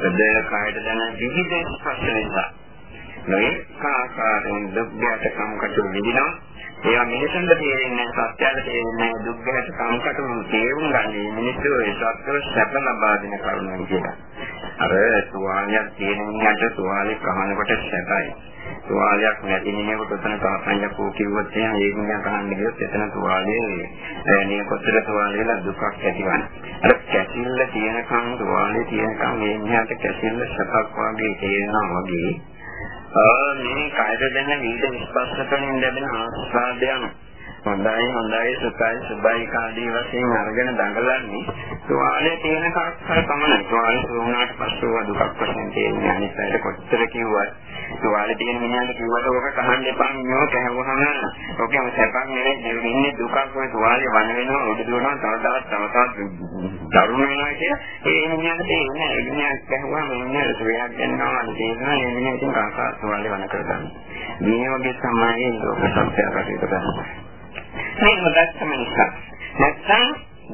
හෘදය කායයට දැනෙන විවිධ ස්පර්ශ නිසා නොයේ ආකාරයෙන් දුක් ගැටකම් කටු විඳිනවා ඒවා මිනිසුන්ට තේරෙන්නේ සත්‍යයට තේරෙන්නේ දුක් ගැට සංකටම තේරුම් ගන්නේ මිනිස්සු ඒ සත්‍ය සැප ලබා දෙන කරුණු කියලා. අර තුවාලයක් තියෙන මිනිහට තුවාලේ කහනකොට සැපයි. තුවාලයක් නැති මිනිහෙකුට උතන කහන්න කෝ කිව්වොත් එහෙනම් ඒ මිනිහා කහන්න ගියොත් එතන තුවාලේ මේ කොතර තුවාලේ දුකක් ඇතිවන්නේ. අර කැසිල්ල තියෙනකන් තුවාලේ තියෙනකන් මේ මිනිහාට කැසිල්ල සැපක් වගේ තේරෙනවා වගේ මේ කායද දැන විවිධ ස්පර්ශයෙන් ලැබෙන ආස්වාදයන් හොඳයි හොඳයි සුඛයි සුබයි කාදී වශයෙන් අරගෙන දඟලන්නේ තුවාලේ තියෙන කාර්යය පමණයි. තුවාලේ සෝනාට පස්සෙව දුකක් වශයෙන් තියෙන්නේ අනිත් පැයට කොච්චර කිව්වත් තුවාලේ තියෙන මිනිහාට කිව්වට ඔක කහන්න එපා මිනිහෝ කැහුවහම ඔකම සැපක් නෙවෙයි ඉන්නේ දුකක් ඔය තුවාලේ වන වෙනවා උඩ දුවනවා තව තවත් තව තවත් දරුණු වෙනවා කියලා ඒ මිනිහාට තේරෙන්නේ ඒ මිනිහා කැහුවම මිනිහා සුවයක් ගන්නවා තේරෙනවා ඒ මිනිහා ඉතින් කාකා තුවාලේ වන කරගන්න. මේ වගේ තමයි ලෝක සත්‍යය කටයුතු කරන්නේ. මේක දැක්කම නිසා නැත්නම්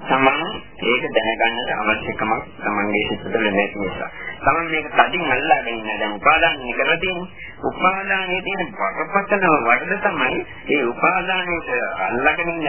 තමන් ඒක දැනගන්නට අවශ්‍යකමක් තමන්ගේ සිතේ නැති නිසා. තමන් මේක තදින් අල්ලාගෙන ඉන්න දැන් උපාදානය කරලා තියෙන්නේ. උපාදානයේ තියෙන බරපතල වරද තමයි ඒ උපාදානයට අල්ලාගෙන ඉන්න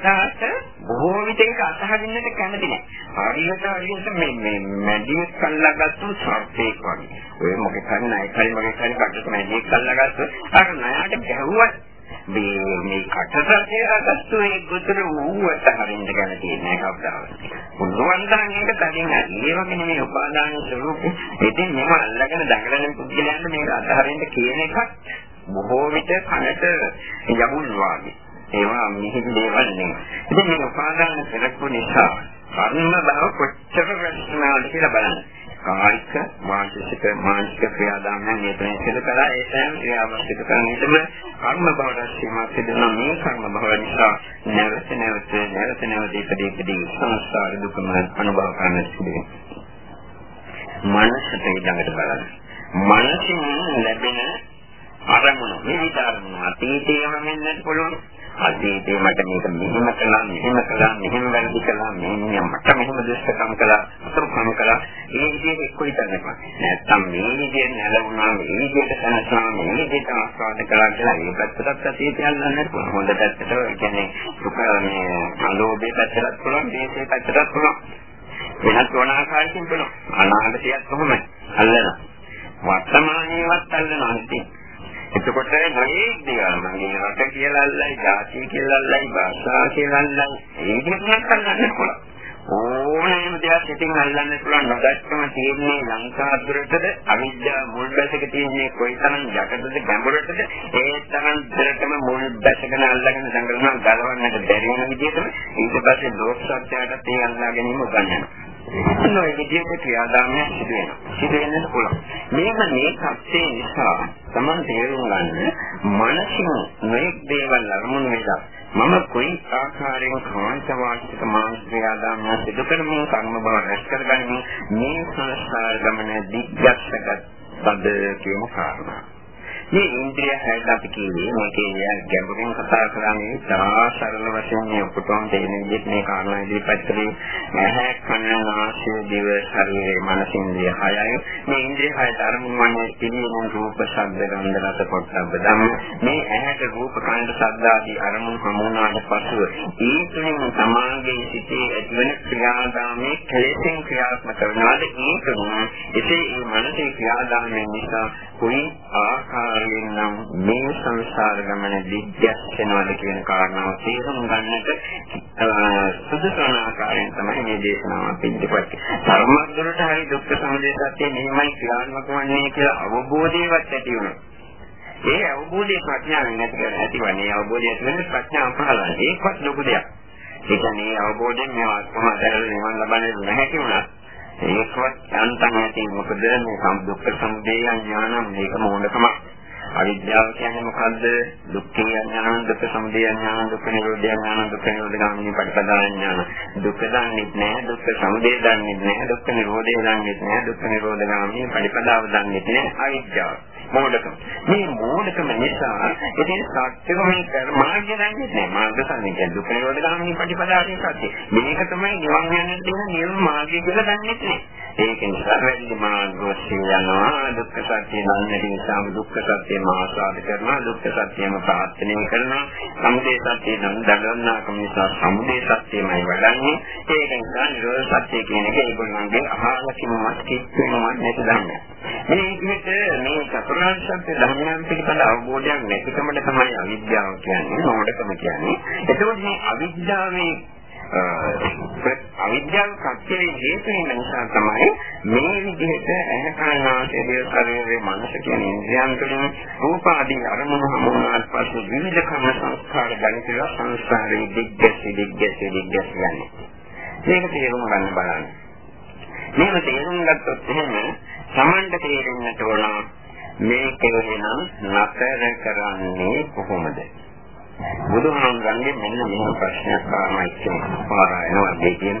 තැනට බොහෝ විට ඒක අතහරින්නට කැමති නැහැ. හරියට හරියට මේ මේ මැදිස් කල්ලාගත්තු සර්පේක් වගේ. ඔය මොකක් හරි නයි කලින් මගේ කලින් කඩට මැදිස් කල්ලාගත්තු අර නයාට ගැහුවත් මේ මේ කටසරේකට ඒ ගොතර වූවට හරින්න ගැන තියෙන කවදාවත්. පුළුවන් තරම් ඒක තදින් ඒ වගේ නෙමෙයි උපාදාන ස්වરૂපේ. ඉතින් මම අල්ලගෙන දඟලන පුද්ගලයන්ට මේක අතහරින්න කියන එකක් බොහෝ විට කනට යමුල් වාගේ. ඒවා මිහිරි දේවල් නෙමෙයි. ඉතින් මේ උපාදාන පෙරක්කු නිසා කර්ම භව කොච්චර රැස්නාද කියලා බලන්න. කායික මානසික මානසික ක්‍රියාදාමයන් මෙතන සිදු කළා ඒ සෑම ක්‍රියාවක් සිදු කරන විටම කර්ම භව රැස්වීමක් සිදුවන මේ කර්ම භව නිසා නැවත නැවත නැවත නැවත ඉපදී ඉපදී සංසාර දුකම අනුභව කරන්න සිදුවේ. මනසට ඊළඟට බලන්න. මනසින් ලැබෙන අරමුණු විවිධ අරමුණු අතීතයේම වෙන්නත් පුළුවන්. අතීතේ මට මේක මෙහෙම කළා මෙහෙම කළා මෙහෙම වැරදි කළා මේ මට මෙහෙම දුෂ්කම් කළා අතුරුකම් කළා. ඒ විදිහට එක්කොයි කරනවා නැත්තම් මේ විදිහට නැලුණා මේ විදිහට සනසනවා මේ විදිහට ආස්වාද කළා කියලා ඒ පැත්තටත් අතීතය යන්න පුළුවන්. හොඳ පැත්තට ඒ කියන්නේ සුඛ මේ අලෝභයේ පැත්තටත් පුළුවන් දේශේ පැත්තටත් පුළුවන්. වෙනස් වන ආකාරයකින් පුළුවන්. අනාගතයත් කොහොමද? අල්ලනවා. වර්තමානයේවත් අල්ලනවා. ඉතින් එතකොට නොයේ දේවල් මගේ රට කියලා අල්ලයි, ජාතිය කියලා අල්ලයි, භාෂාව කියලා අල්ලයි. ඒ විදිහට අල්ලන්න පුළුවන්. ඕනෑම දෙයක් ඉතින් අල්ලන්න පුළුවන් නොදැක්කම තියෙන්නේ ලංකාදුරටද අවිද්‍යාව මුල් බැසක තියෙන්නේ කොයිතරම් යටටද ගැඹුරටද ඒ තරම් දෙරටම මුල් බැසගෙන අල්ලගෙන සංගලන ගලවන්නට බැරි වෙන විදිහටම ඊට පස්සේ ලෝක සත්‍යයට ඒ අල්ලා ගැනීම උගන්වනවා නොයි විදිහට ක්‍රියාදාමයක් සිදු වෙනවා. සිදු වෙන්නත් පුළුවන්. මේක මේ සත්‍යය නිසා Taman තේරුම් ගන්න මනසින් නොයෙක් දේවල් අරමුණු වෙලා මම කොයි ආකාරයෙන් කාන්ත වාචික මානසික ක්‍රියාදාමයක් සිදු කරමින් කර්ම බව රැස් කරගන්නේ මේ සංස්කාර ගමන දිග්ගස්සගත බද කියන කාරණා. මේ ඉන්ද්‍රිය හැට අපි කියන්නේ මේකේ ගැඹුරින් කතා කරන්නේ තා සරල වශයෙන් මේ උපතෝන් දෙන විදිහට මේ කාරණා ඉදිරිපත් කරේ නැහැ කන නාසය දිව ශරීරය මනස ඉන්ද්‍රිය හයයි. මේ ඉන්ද්‍රිය හයට අරමුණු වන්නේ පිළිවෙලින් රූප ශබ්ද ගන්ධ රස පොට්ටබ්බ ධම්ම. මේ ඇහැට රූප කනට ශබ්ද ආදී අරමුණු හමුනාට පසුව ඒ තුලින් සමාගයේ සිටේ ඇතිවන ක්‍රියාදාමයේ කෙලෙසෙන් ක්‍රියාත්මක වෙනවාද? ඒ තුලින් එසේ මේ මනසේ ක්‍රියාදාමයෙන් නිසා කොයි ආකාරයෙන් නම් මේ සංසාර ගමන දිග්ගැස් වෙනවද කියන කාරණාව තේරුම් ගන්නට සුදුසුන ආකාරයෙන් තමයි මේ දේශනාව අපි ඉදිරිපත් කරන්නේ. ධර්මද්දරට හරි දුක්ඛ සමුදය සත්‍ය මෙහිමයි ක්‍රියාත්මක වන්නේ කියලා අවබෝධයවත් ඇති වෙනවා. ඒ අවබෝධයේ ප්‍රඥාවෙන් නැති කර ඇතිවන්නේ අවබෝධය ඇති ප්‍රඥාව පහළන්නේ. ඒකවත් ලොකු දෙයක්. ඒ කියන්නේ අවබෝධයෙන් මේ ආත්ම දැරල නිවන් ලබන්නේ නැහැ කියලා ඒකවත් යන්තම් ඇති මොකද මේ සම්දුක්ඛ සමුදය ඥානම් මේක මොනකම අවිද්‍යාව කියන්නේ මොකද්ද දුක්ඛ ඥාන දුක්ඛ සමුදය ඥාන දුක්ඛ නිරෝධ ඥාන දුක්ඛ නිරෝධ ගාමිනී පටිපදා ඥාන දුක්ඛ දන්නේ නැහැ දුක්ඛ සමුදය දන්නේ නැහැ දුක්ඛ නිරෝධය දන්නේ නැහැ දුක්ඛ නිරෝධ ගාමිනී පටිපදාව දන්නේ නැහැ අවිද්‍යාව මෝඩකම. මේ මෝඩකම නිසා ඉතින් සත්‍යකම මාර්ගය දන්නේ නැහැ. මාර්ග සංකේත දුක නිරෝධ ගාමිනී ප්‍රතිපදාවේ සත්‍ය. මේක තමයි නිවන් යන්න තියෙන නියම මාර්ගය කියලා දන්නේ නැහැ. ඒක නිසා වැඩි මාර්ගෝස්සී යනවා. දුක්ඛ සත්‍ය දන්නේ නිසා දුක්ඛ සත්‍යම ආස්වාද කරනවා. දුක්ඛ සත්‍යම ප්‍රාර්ථනා කරනවා. සමුදය සත්‍ය නම් දගන්නාකම නිසා සමුදය සත්‍යමයි වඩන්නේ. ඒක නිසා නිරෝධ සත්‍ය කියන එක ඒගොල්ලන්ගේ අහලා කිව්වත් කිව්වම නැති දන්නේ මේ විදිහට මේ චතුරාර්ය සත්‍ය ධර්මයන් පිළිබඳ අවබෝධයක් නැතිකමට තමයි අවිද්‍යාව කියන්නේ මොඩකම කියන්නේ. එතකොට මේ අවිද්‍යාවේ අවිද්‍යාව සත්‍යයේ හේතු වෙන නිසා තමයි මේ විදිහට ඇහැකරනාසේ දේ ශරීරයේ මනස කියන ඉන්ද්‍රියන් තුළින් රූප ආදී අරමුණු හමුනාට පස්සේ විවිධ කර්ම සංස්කාර ගණිතය සංස්කාරයේ දිග්ගැසි දිග්ගැසි දිග්ගැසි යන්නේ. මේක තේරුම් ගන්න බලන්න. මේක තේරුම් ගත්තොත් එහෙම Tamanda තේරෙන්නට ඕන මේක වෙනම් නතර කරන්නේ කොහොමද? බුදුහාමුදුරන්ගේ මෙන්න මෙහෙම ප්‍රශ්නයක් ආවයි කියන පාරායන වගේ කියන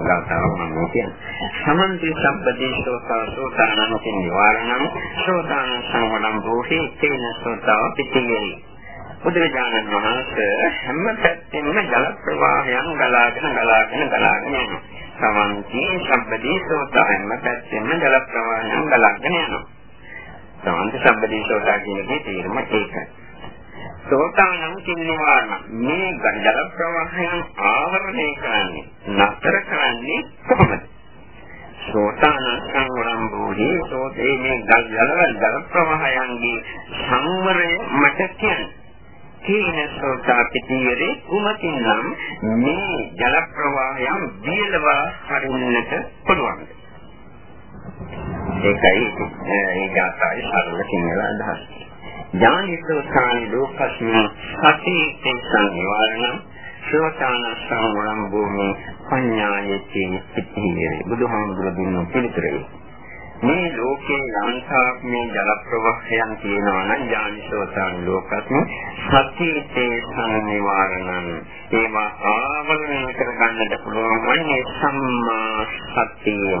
ගාථාව මම කියන්නේ. සමන්ති සම්පදේශෝ සෝතානං කින් නිවාරණං සෝතාන සංවඩම් රෝහි තේන සෝතාව පිටියේ. බුදුරජාණන් වහන්සේ හැම පැත්තෙම ජල ප්‍රවාහයන් ගලාගෙන ගලාගෙන ගලාගෙන යනවා. සමන්ති සම්පදේශෝ හැම පැත්තෙම ජල ප්‍රවාහයන් ගලාගෙන යනවා. සමන්ති සම්පදේශෝ කියන එකේ තේරුම ඒකයි. සෝතානම් කින්නවාන මේ ජල ප්‍රවාහයන් ආවරණය කරන්නේ නතර කරන්නේ කොහොමද? සෝතාන සංවරම් භූහි සෝතේ මේ ජල ජල ප්‍රවාහයන්ගේ සංවරය මට කියන්නේ තීන සෝතා පිටියරේ කුමකින්නම් මේ ජල ප්‍රවාහයන් දියලවා හරින්නට පුළුවන්. ඒකයි ඒ ගාථාවේ සරල සිංහල අදහස. ඥානිසෝසානි ලෝකස්මින් සති සංනිවාරණ සෝතාන සංවරම් භූමි පඤ්ඤායති පිටියේ බුදුහාමුදුරු දුන්නු පිළිතුරේ මේ ලෝකේ යන්තාක් මේ ජල ප්‍රවාහයන් තියෙනවා නම් ඥානිසෝසාන ලෝකස්මින් සතියේ සංනිවාරණං ඒවා ආවරණය කරගන්නට පුළුවන් වන්නේ සම්මා සතිය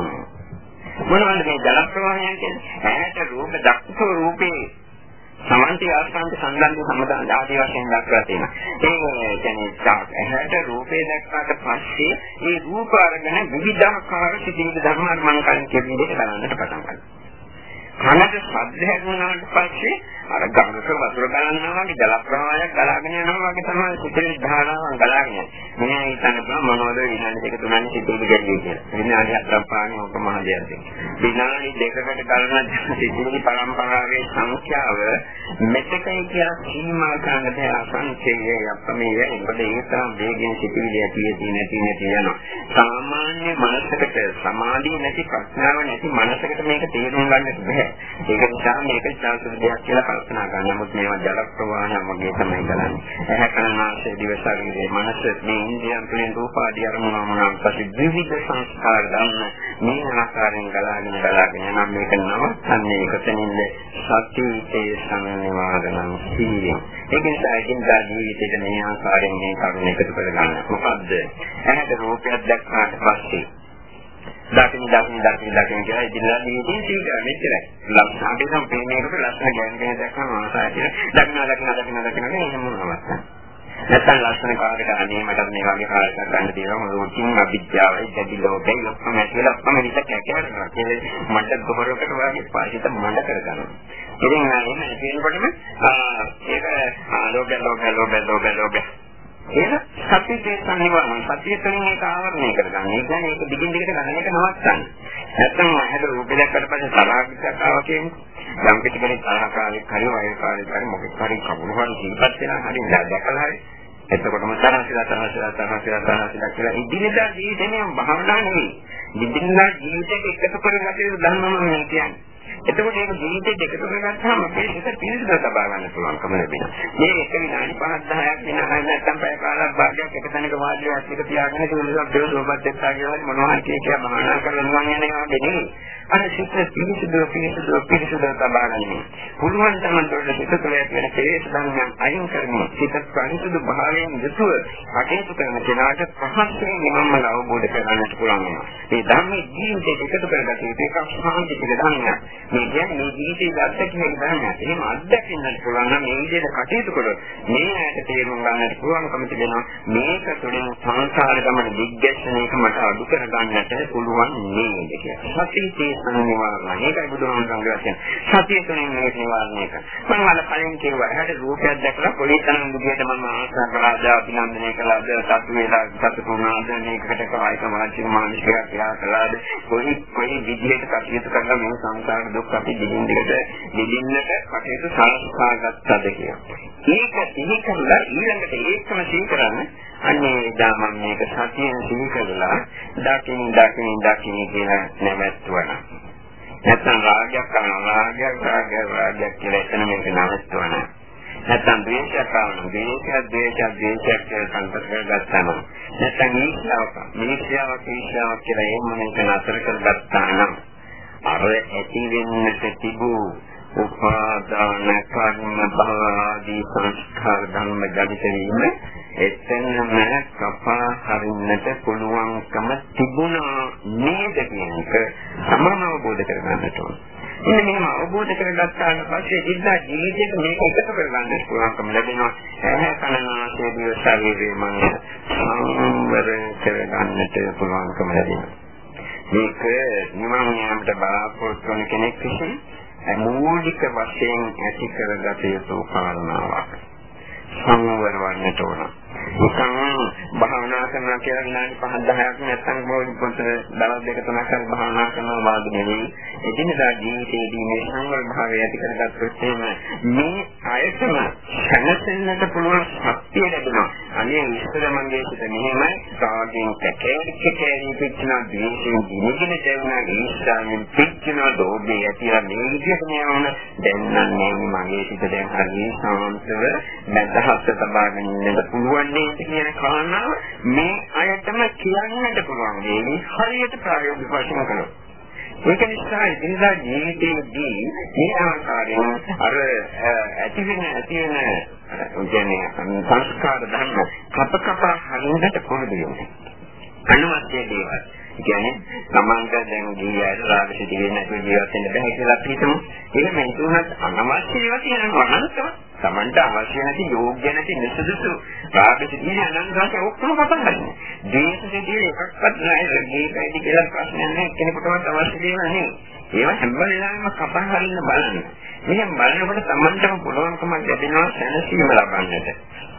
මොනවද මේ ජල ප්‍රවාහයන් කියන්නේ? ඇහැට රූප දක්ෂ රූපේ සමන්ති ආස්කාන්ත සම්බන්ධ සම්බන්ධ ආදී වශයෙන් දක්වලා තියෙනවා. ඒ කියන්නේ ඇහැට රූපේ දැක්කාට පස්සේ ඒ රූප අරගෙන විවිධාකාර සිතිවිලි ධර්ම මම කලින් කියන විදිහට බලන්නට පටන් ගන්නවා. කනට ශබ්ද හැදුනාට පස්සේ අර ගඟක වතුර ගලනවා වගේ ජල ප්‍රවාහයක් ගලාගෙන යනවා වගේ තමයි සිතේ ධාරාවන් ගලාගෙන යන්නේ. මේ හිතන්න පුළුවන් මොනවද විනාඩි දෙක තුනක් සිතුවිලි ගැටේ කියලා. විනාඩි හතරක් පානේ ඔක මහ දෙයක්. විනාඩි දෙකකට ගලන සිතුවිලි පරම්පරාවේ සංඛ්‍යාව මෙතකයි කියලා සීමා කරන්න බෑ අසංඛේය අපමේ මොකද ඒ තරම් වේගයෙන් සිතුවිලි ඇති ඇති නැති නැති යනවා. සාමාන්‍ය මනසකට සමාධිය නැති ප්‍රඥාව නැති මනසකට මේක තේරුම් ගන්නට බෑ. ඒක නිසා මේක චාතුර දෙයක් කියලා කල්පනා කරනවා. නමුත් මේවා ජල ප්‍රවාහයන් වගේ තමයි කරන්නේ. ඇහැ කනාසය දිව ශරීරයේ මනස මේ ඉන්ද්‍රියන් තුළින් රූප ආදී අරමුණු මොනවා පස්සේ විවිධ සංස්කාර ගන්න මේ ආකාරයෙන් ගලාගෙන ගලාගෙන නම් මේක නවත්තන්නේ එකතනින්ද සත්‍යීතේ සම්නිවාදනං සීලෙන්. ඒක නිසා එදිනදා ජීවිතේට මේ ආකාරයෙන් මේ කරුණ එකතු කරගන්න. මොකද්ද? ඇහැට රූපයක් දැක්කාට පස්සේ දකින්න දකින්න දකින්න දකින්න කියලා ඉතින්ලා දීදී සීකර මෙච්චරයි. ලක්ෂණ අපි සම්පේනයකට ලක්ෂණ ගැන ගැන දැක්කම ආසයි කියලා. දකින්න දකින්න දකින්න දකින්න එහෙම මොනවද? නැත්තම් ලක්ෂණ කාලෙකට අනේ මට මේ වගේ කාලයක් ගන්න තියෙනවා මොකද අවිද්‍යාවයි දැඩිලෝකයි ඔක්කොම ඇතුළේ ඔක්කොම හිත කැකේනවා කියලා මට ගොහරකට වගේ පාසිත මඩ කරගන්නවා. ඉතින් එහෙම කියනකොටම ඒක ලෝභය ලෝභය ලෝභය ලෝභය ලෝභය ඒක සත්‍ය දේශන නිවන සත්‍ය තුළින් ඒක ආවරණය කරගන්න. ඒ කියන්නේ ඒක දිගින් දිගට ගන්න එක නවත්තන්න. නැත්නම් ඇහැට රූප දැක්කට පස්සේ තරහක් ආවා කියන්නේ. යම් කිසි කෙනෙක් තරහකාරයෙක් හරි වෛර කාර්යයක් හරි මොකක් හරි කවුරු හරි සිහිපත් වෙනා හරි දැකලා හරි එතකොටම තරහසිලා තරහසිලා තරහසිලා තරහසිලා කියලා ඉදිරියදා ජීවිතේ භාවනා නෙවෙයි. ඉදිරියදා ජීවිතේට එකතු කරගන්න ධර්මම මේ කියන්නේ. එතකොට ඒක ජීවිතේ දෙක තුන ගත්තාම අපේ හිත පිළිසුදු තබා ගන්න පුළුවන්කම ලැබෙනවා. මේ එක විනාඩි 5 10ක් විනාඩි නැත්තම් පැය කාලක් භාගයක් එක තැනක වාඩි වෙලා එක තියාගෙන ඉතින් දේවසෝපත් එක්ක කියලා මොනවා හරි කිය කිය භාවනා කරනවා යන ඒවා නෙමෙයි. අර සිත පිළිසුදු පිළිසුදු පිළිසුදු තබා ගන්න. පුළුවන් තරම් දුරට සිත තුළ වෙන කෙලෙස් ධර්මයන් අයින් කරනවා. සිත පරිසුදු භාවයෙන් යුතුව කටයුතු කරන කෙනාට පහසුවෙන් නිමම්මල අවබෝධ කරගන්නට පුළුවන් වෙනවා. මේ ධර්මයේ ජීවිතේ එකතු කරගත යුතු එකක් සාන්තික ධර්මයක්. මේ කියන්නේ මේ ජීවිතයේ අත්දැකීම් ධර්මයක්. එහෙම අත්දැකින්නට පුළුවන් නම් මේ විදිහට කටයුතු කරොත් මේ ඇයට තේරුම් ගන්නට පුළුවන්කම තිබෙනවා. මේක තුළින් සංසාර ගමන දිග්ගැස්සෙන එක මට අඩු කරගන්නට පුළුවන් නේද කියලා. සතියේ සංනිවාරණ. ඒකයි බුදුහාමුදුරන්ගේ වචන. සතිය තුළින් මේක නිවාරණය කරනවා. මම අර කලින් කිව්වා හැට රූපයක් දැකලා පොලිතරන් විදිහට මම ආශා කළාද අභිනන්දනය කළාද සතු වේලා සතු තුනාද මේකට කායික මානසික මානසික ක්‍රියා කළාද කොයි කොයි විදිහට කටයුතු කරලා මේ සංසාර දුක් අපි දිගින් දිගට දිගින්නට කටයුතු සංස්කාරගතද කියලා. ඒක සිහි කරලා ඊළඟට ඒකම සිහි කරන්නේ අන්නේ එදා මම මේක සතියෙන් සිහි කළා දකින් දකින් දකින් කියලා නැවැත්තුවා. නැත්නම් රාගයක් කරනවා රාගයක් රාගයක් රාගයක් කියලා එතන මේක නවත්වන. නැත්නම් ද්වේෂයක් කරනවා ද්වේෂයක් ද්වේෂයක් ද්වේෂයක් කියලා සංකල්ප කරගත්තා නම් නැත්නම් ඊර්ෂ්‍යාවක් ඊර්ෂ්‍යාවක් ඊර්ෂ්‍යාවක් කියලා එහෙම මේක නතර කරගත්තා නම් අර ඇති වෙන්නට තිබූ උපාදාන කර්ම භවආදී සංස්කාර ධර්ම ජනිත වීම එතනම කපා හරින්නට පුළුවන්කම තිබුණා නේද කියන එක සමම අවබෝධ කරගන්නට ඕන. ඉතින් මෙහෙම අවබෝධ කරගත්තාට පස්සේ ඉඳලා ජීවිතේට මේක එකතු කරගන්න පුළුවන්කම ලැබෙනවා. ඇහැ කන නාසය දිව ශරීරය මන සංවර කරගන්නට පුළුවන්කම ලැබෙනවා. මේක නිවන් යාමට බලාපොරොත්තු වන කෙනෙක් විසින් මූලික වශයෙන් ඇති කරගත යුතු කාරණාවක්. සංවර වන්නට ඕන. නිකන් භාවනා කරනවා කියලා විනාඩි 5 10ක් නැත්නම් මොකද පොත දවස් දෙක තුනක් හරි භාවනා කරනවා වාගේ නෙවෙයි. එදිනදා ජීවිතයේදී මේ සංවර භාවය ඇති කරගත්තොත් එහෙම මේ ආයතන දැනසෙන්නට පුළුවන් ශක්තිය ලැබෙනවා. අනේ ඉස්සර මගේ සිත මෙහෙමයි සාගෙන් කැකේච්ච කැරී පිටින දේශයෙන් දිනගෙන දැවුණා ඊස්සාවෙන් පිටින දෝබේ ඇතිලා මේ විදිහට නෑවන දැන් නම් මගේ සිත දැන් හරි සාන්තව නැදහත් තබාගෙන ඉන්න පුළුවන් නේද කියන කාරණාව මේ අයතම කියන්නට පුළුවන්. මේ හරියට ප්‍රායෝගික වශයෙන් කළොත් ඒක නිසා ඉදිරියදා ජීවිතයේදී මේ ආකාරයෙන් අර ඇති වෙන ඇති වෙන කියන්නේ සංස්කාර ධර්ම කප කප හරියට පුරුදු වෙනවා. අනුමැතිය දේවල්. කියන්නේ සමාන්ත දැන් ජීවිතය රාග සිටින්නේ නැතුව ජීවත් වෙන්න බැහැ කියලා අපි හිතමු. ඒක මෙතුණත් අනවශ්‍ය ඒවා තියෙනවා අනන්තව. Tamanට අවශ්‍ය නැති යෝග්‍ය නැති නිසදුසු රාග සිටින අනන්තවට ඔක්කොම පටන් ගන්නවා. දේශ සිටින එකක්වත් නැහැ. මේකයිද කියලා ප්‍රශ්නයක් නැහැ. කෙනෙකුටවත් අවශ්‍ය දේවල් නෙවෙයි. ඒවා හැම වෙලාවෙම කපා හරින්න බලන්න. මෙහෙම බලනකොට Tamanටම පුළුවන්කමක් ලැබෙනවා සැනසීම ලබන්නට.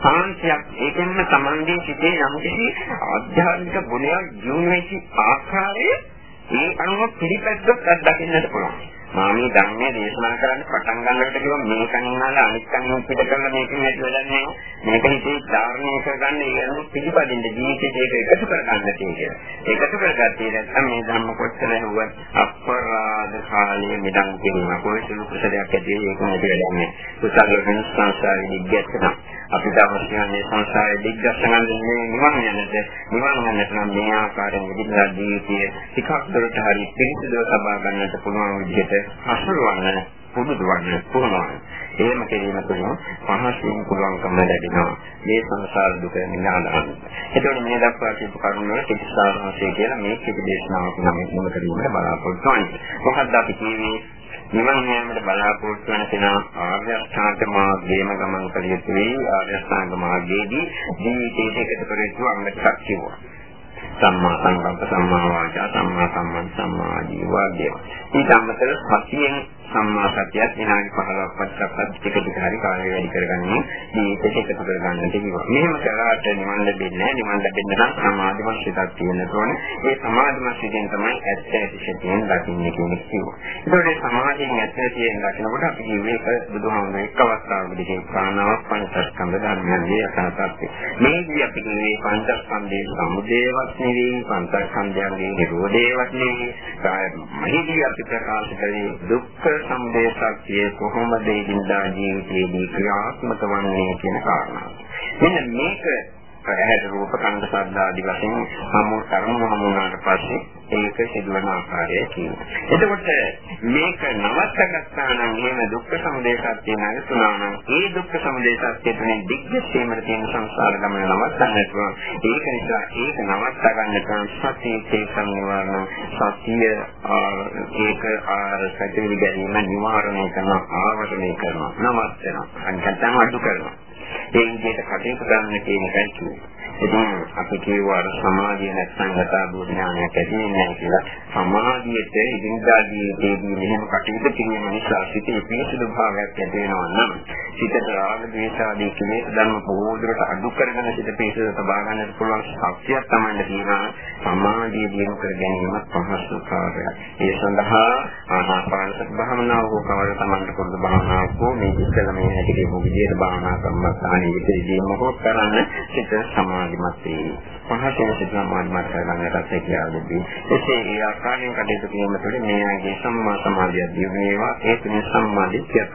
සාන්තියක් ඒකෙන්ම Tamanගේ සිතේ යම්කිසි ආධ්‍යාත්මික ගුණයක් ජීුණු වෙච්ච ආකාරයේ ඒ අනුව පිළිපැද්දොත් අත්දකින්නට පුළුවන්. මා මේ ධර්මයේ දේශනා කරන්න පටන් ගන්නකොට කිව්වා මේක නිනාල අනිත් කන්නේ පිට කරලා මේක නැති වෙලන්නේ මේක හිතේ ධාරණය කරගන්න ඒ පිළිපදින්න ජීවිතේ ඒක එකතු කරගන්න තියෙනවා. ඒකතු කරගත්තේ නැත්නම් මේ ධර්ම කොච්චර හෙව්වත් අපරාධ කාලයේ මිදන් කිරීම කොයිසුළු කුසලයක් ඇති ඒක නැති වෙලන්නේ. කුසල වෙන සංසාරේ දිග්ගැස්සන අපිට අවශ්‍ය මේ සංසාරයේ දිග්ගැස්සන නිවන් යන්නද නිවන් යන්නට නම් මේ ආකාරයෙන් විදිහට ජීවිතයේ ටිකක් දුරට හරි පිළිසිදුව සබා ගන්නට පුළුවන් විදිහට හසුරවන්න පුරුදු වන්න පුළුවන්. එහෙම කිරීම තුළින් පහසුවෙන් පුළුවන්කම ලැබෙනවා. මේ සංසාර දුක නිදාගන්න. එතකොට මේ දක්වා කියපු කරුණ වල ශික්ෂාවංශය කියලා මේ කිසි දේශනාවක් නම් මොන කිරීමකට බලාපොරොත්තු වෙන්නේ. මොකක්ද අපි කියන්නේ නිවන් යාමට බලාපොරොත්තු වෙන කෙනා ආර්ය අෂ්ටාංග මාර්ගයේම ගමන් කළ යුතුයි. ආර්ය අෂ්ටාංග මාර්ගයේදී ජීවිතයේ එකතු කර යුතු අංග ශක්තිය. සම්මා සංකප්ප සම්මා වාචා සම්මා සම්මන් සම්මා ජීවාදී. ඊට අමතරව සතියෙන් සම්මා සතියත් විනාඩි 15ක් පස්සක්වත් ටික ටික හරි කාලය වැඩි කරගන්නේ ජීවිතයට එකතු කරගන්නට කිව්වා. මෙහෙම කරාට නිවන් ලැබෙන්නේ නැහැ. නිවන් ලැබෙන්න නම් සමාධිමත් සිතක් තියෙන්න ඕනේ. ඒ සමාධිමත් සිතෙන් තමයි ඇත්ත ඇති සිතෙන් දකින්නේ කියන එක කිව්වා. ඒකෝට සමාධියෙන් ඇත්ත ඇතියෙන් දකිනකොට අපි කිව්වේ ඒක බුදුහාමුදුරේ එක් අවස්ථාවකදී කියන ප්‍රාණාවක් පංචස්කන්ධ ධර්මයන්ගේ යථාර්ථය. මේදී අපි කිව්වේ පංචස්කන්ධයේ සමුදේවත් නෙවෙයි පංචස්කන්ධයන්ගේ නිරෝධේවත් නෙවෙයි. මහිදී අපි ප්‍රකාශ කරේ දුක්ඛ සම්දේ සත්‍යය කොහොමද ඉදින්දා ජීවිතයේදී ක්‍රියාත්මක වන්නේ කියන කාරණාව. මෙන්න මේක ඇහැට රූප කන්ද ශබ්ද ආදී වශයෙන් හමු කර්ම හමු වුණාට පස්සේ ඒක සිදුවන ආකාරය කියනවා. එතකොට මේක නවත්තගත්තා නම් එහෙම දුක්ඛ සමුදය සත්‍ය නැගතුණා නම් ඒ දුක්ඛ සමුදය සත්‍ය තුනේ දිග්ගැසීමට තියෙන සංසාර ගමන නවත්තන්නට ඕන. ඒක නිසා ඒක නවත්තා ගන්න තම සත්‍ය තේසම් නිවාරණ සත්‍ය ඒක ආර සත්‍ය ගැනීම නිවාරණය කරන ආවරණය කරනවා. නවත්තනවා. අන්තම් අඩු කරනවා. ඒ විදිහට කටයුතු කරන්න කියන එකයි කියන්නේ. ඉතින් අපි කියුවා සමාධිය නැත්නම් ගතාබෝ ඥානයක් ඇති වෙන්නේ නැහැ කියලා. සමාධියට ඉදින්දා ජීවිතයේදී මෙහෙම කටයුතු කිරීම නිසා සිතේ පිරිසිදු භාවයක් ඇති වෙනවා නම් සිතට රාග ද්වේෂ ආදී කෙලෙස් ධර්ම බොහෝදුරට අඩු කරගෙන සිත පිරිසිදු තබා ගන්නට පුළුවන් ශක්තියක් තමයි තියෙනවා. සමාධිය දිනු කර ගැනීම පහසු කාර්යයක්. ඒ සඳහා ආනාපානසති භාවනාව හෝ කවර තමන්ට පුරුදු භාවනාවක් හෝ මේ ඉස්සෙල්ලා මේ හැටි කියපු විදිහට භාවනා කර්මස්ථානයේ විදිහට මොකක් කරන්න සිත සමාධිමත් වේ. පහසෙන් සිත සමාධිමත් කරගන්නට හැකියාව ලැබේ. එසේ ඒ ආකාරයෙන් කටයුතු කිරීම තුළ මේ ආගේ සම්මා සමාධිය දියුණු වේවා. ඒ තුනේ සම්මාදිට්ඨියත්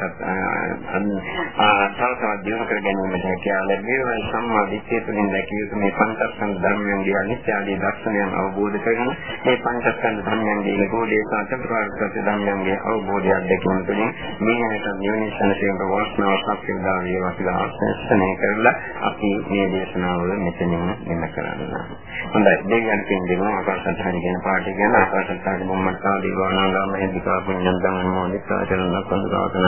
ආසාරතාව දියුණු කර ගැනීමට හැකියාව ලැබේවා. සම්මාදිට්ඨිය තුළින් දැකිය යුතු මේ පංචස්කන්ධ ධර්මයන්ගේ අනිත්‍ය ආදී දර්ශනයන් අවබෝධ කරගෙන මේ පංචස්කන්ධ ධර්මයන්ගේ නිරෝධය සහ චතුරාර්ය සත්‍ය ධර්මයන්ගේ අවබෝධය අධ්‍යක්ෂණය තුළින් මේ හැට නිවන සැනසීමට වාසනාවක් ලැබේවා කියලා කියලා ආශිර්වාද කරලා අපි මේ දේශනාව මෙතනින් නිම කරනවා. හොඳයි දෙවියන් පින්දෙමු ආකාශත්හානි කියන පාඩේ ගැන ආකාශත්හානි මොම්මත්තා දේවානාගාම හෙදිකා පුඤ්ඤන්තං අනුමෝදිතා චරණ සම්දාසන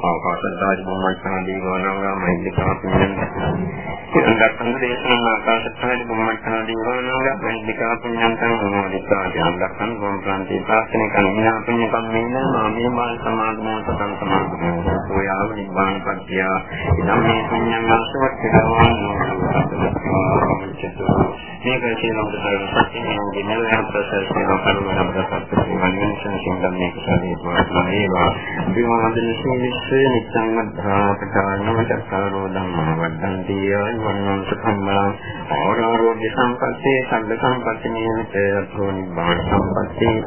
ආකාශත්හානි මොම්මත්තා දේවානාගාම හෙදිකා පුඤ්ඤන්තං ඉන්දක්කන් දේශනා ආකාශත්හානි මොම්මත්තා දේවානාගාම හෙදිකා පුඤ්ඤන්තං අනුමෝදිතා චරණ සම්දාසන ප්‍රාර්ථනා කරන පුඤ්ඤ කම්මේන මාමේ මාල් සමාගමෝ සතං සමාගමෝ සෝයාව නිබ්බාන පත්‍ය. ඉදම් මේ පුඤ්ඤං අසවත් මේක සියලුම සරල සත්‍යයෙන් ගෙනල්ලා ප්‍රසස් වෙන කරුණ අපට වන්නේ සංසිඳන මේක සාධිතව වේවා. විවාදන සීලිස්සේ නිච්ඡං අධාපඨානම චක්කාරෝ ධම්මා වද්දන්ති යවන්නං සම්මා ආරෝග්‍ය සම්පත්තේ සම්බ සම්පත්තේ නියමිත අතෝ නිබ්බාන සම්පත්තේ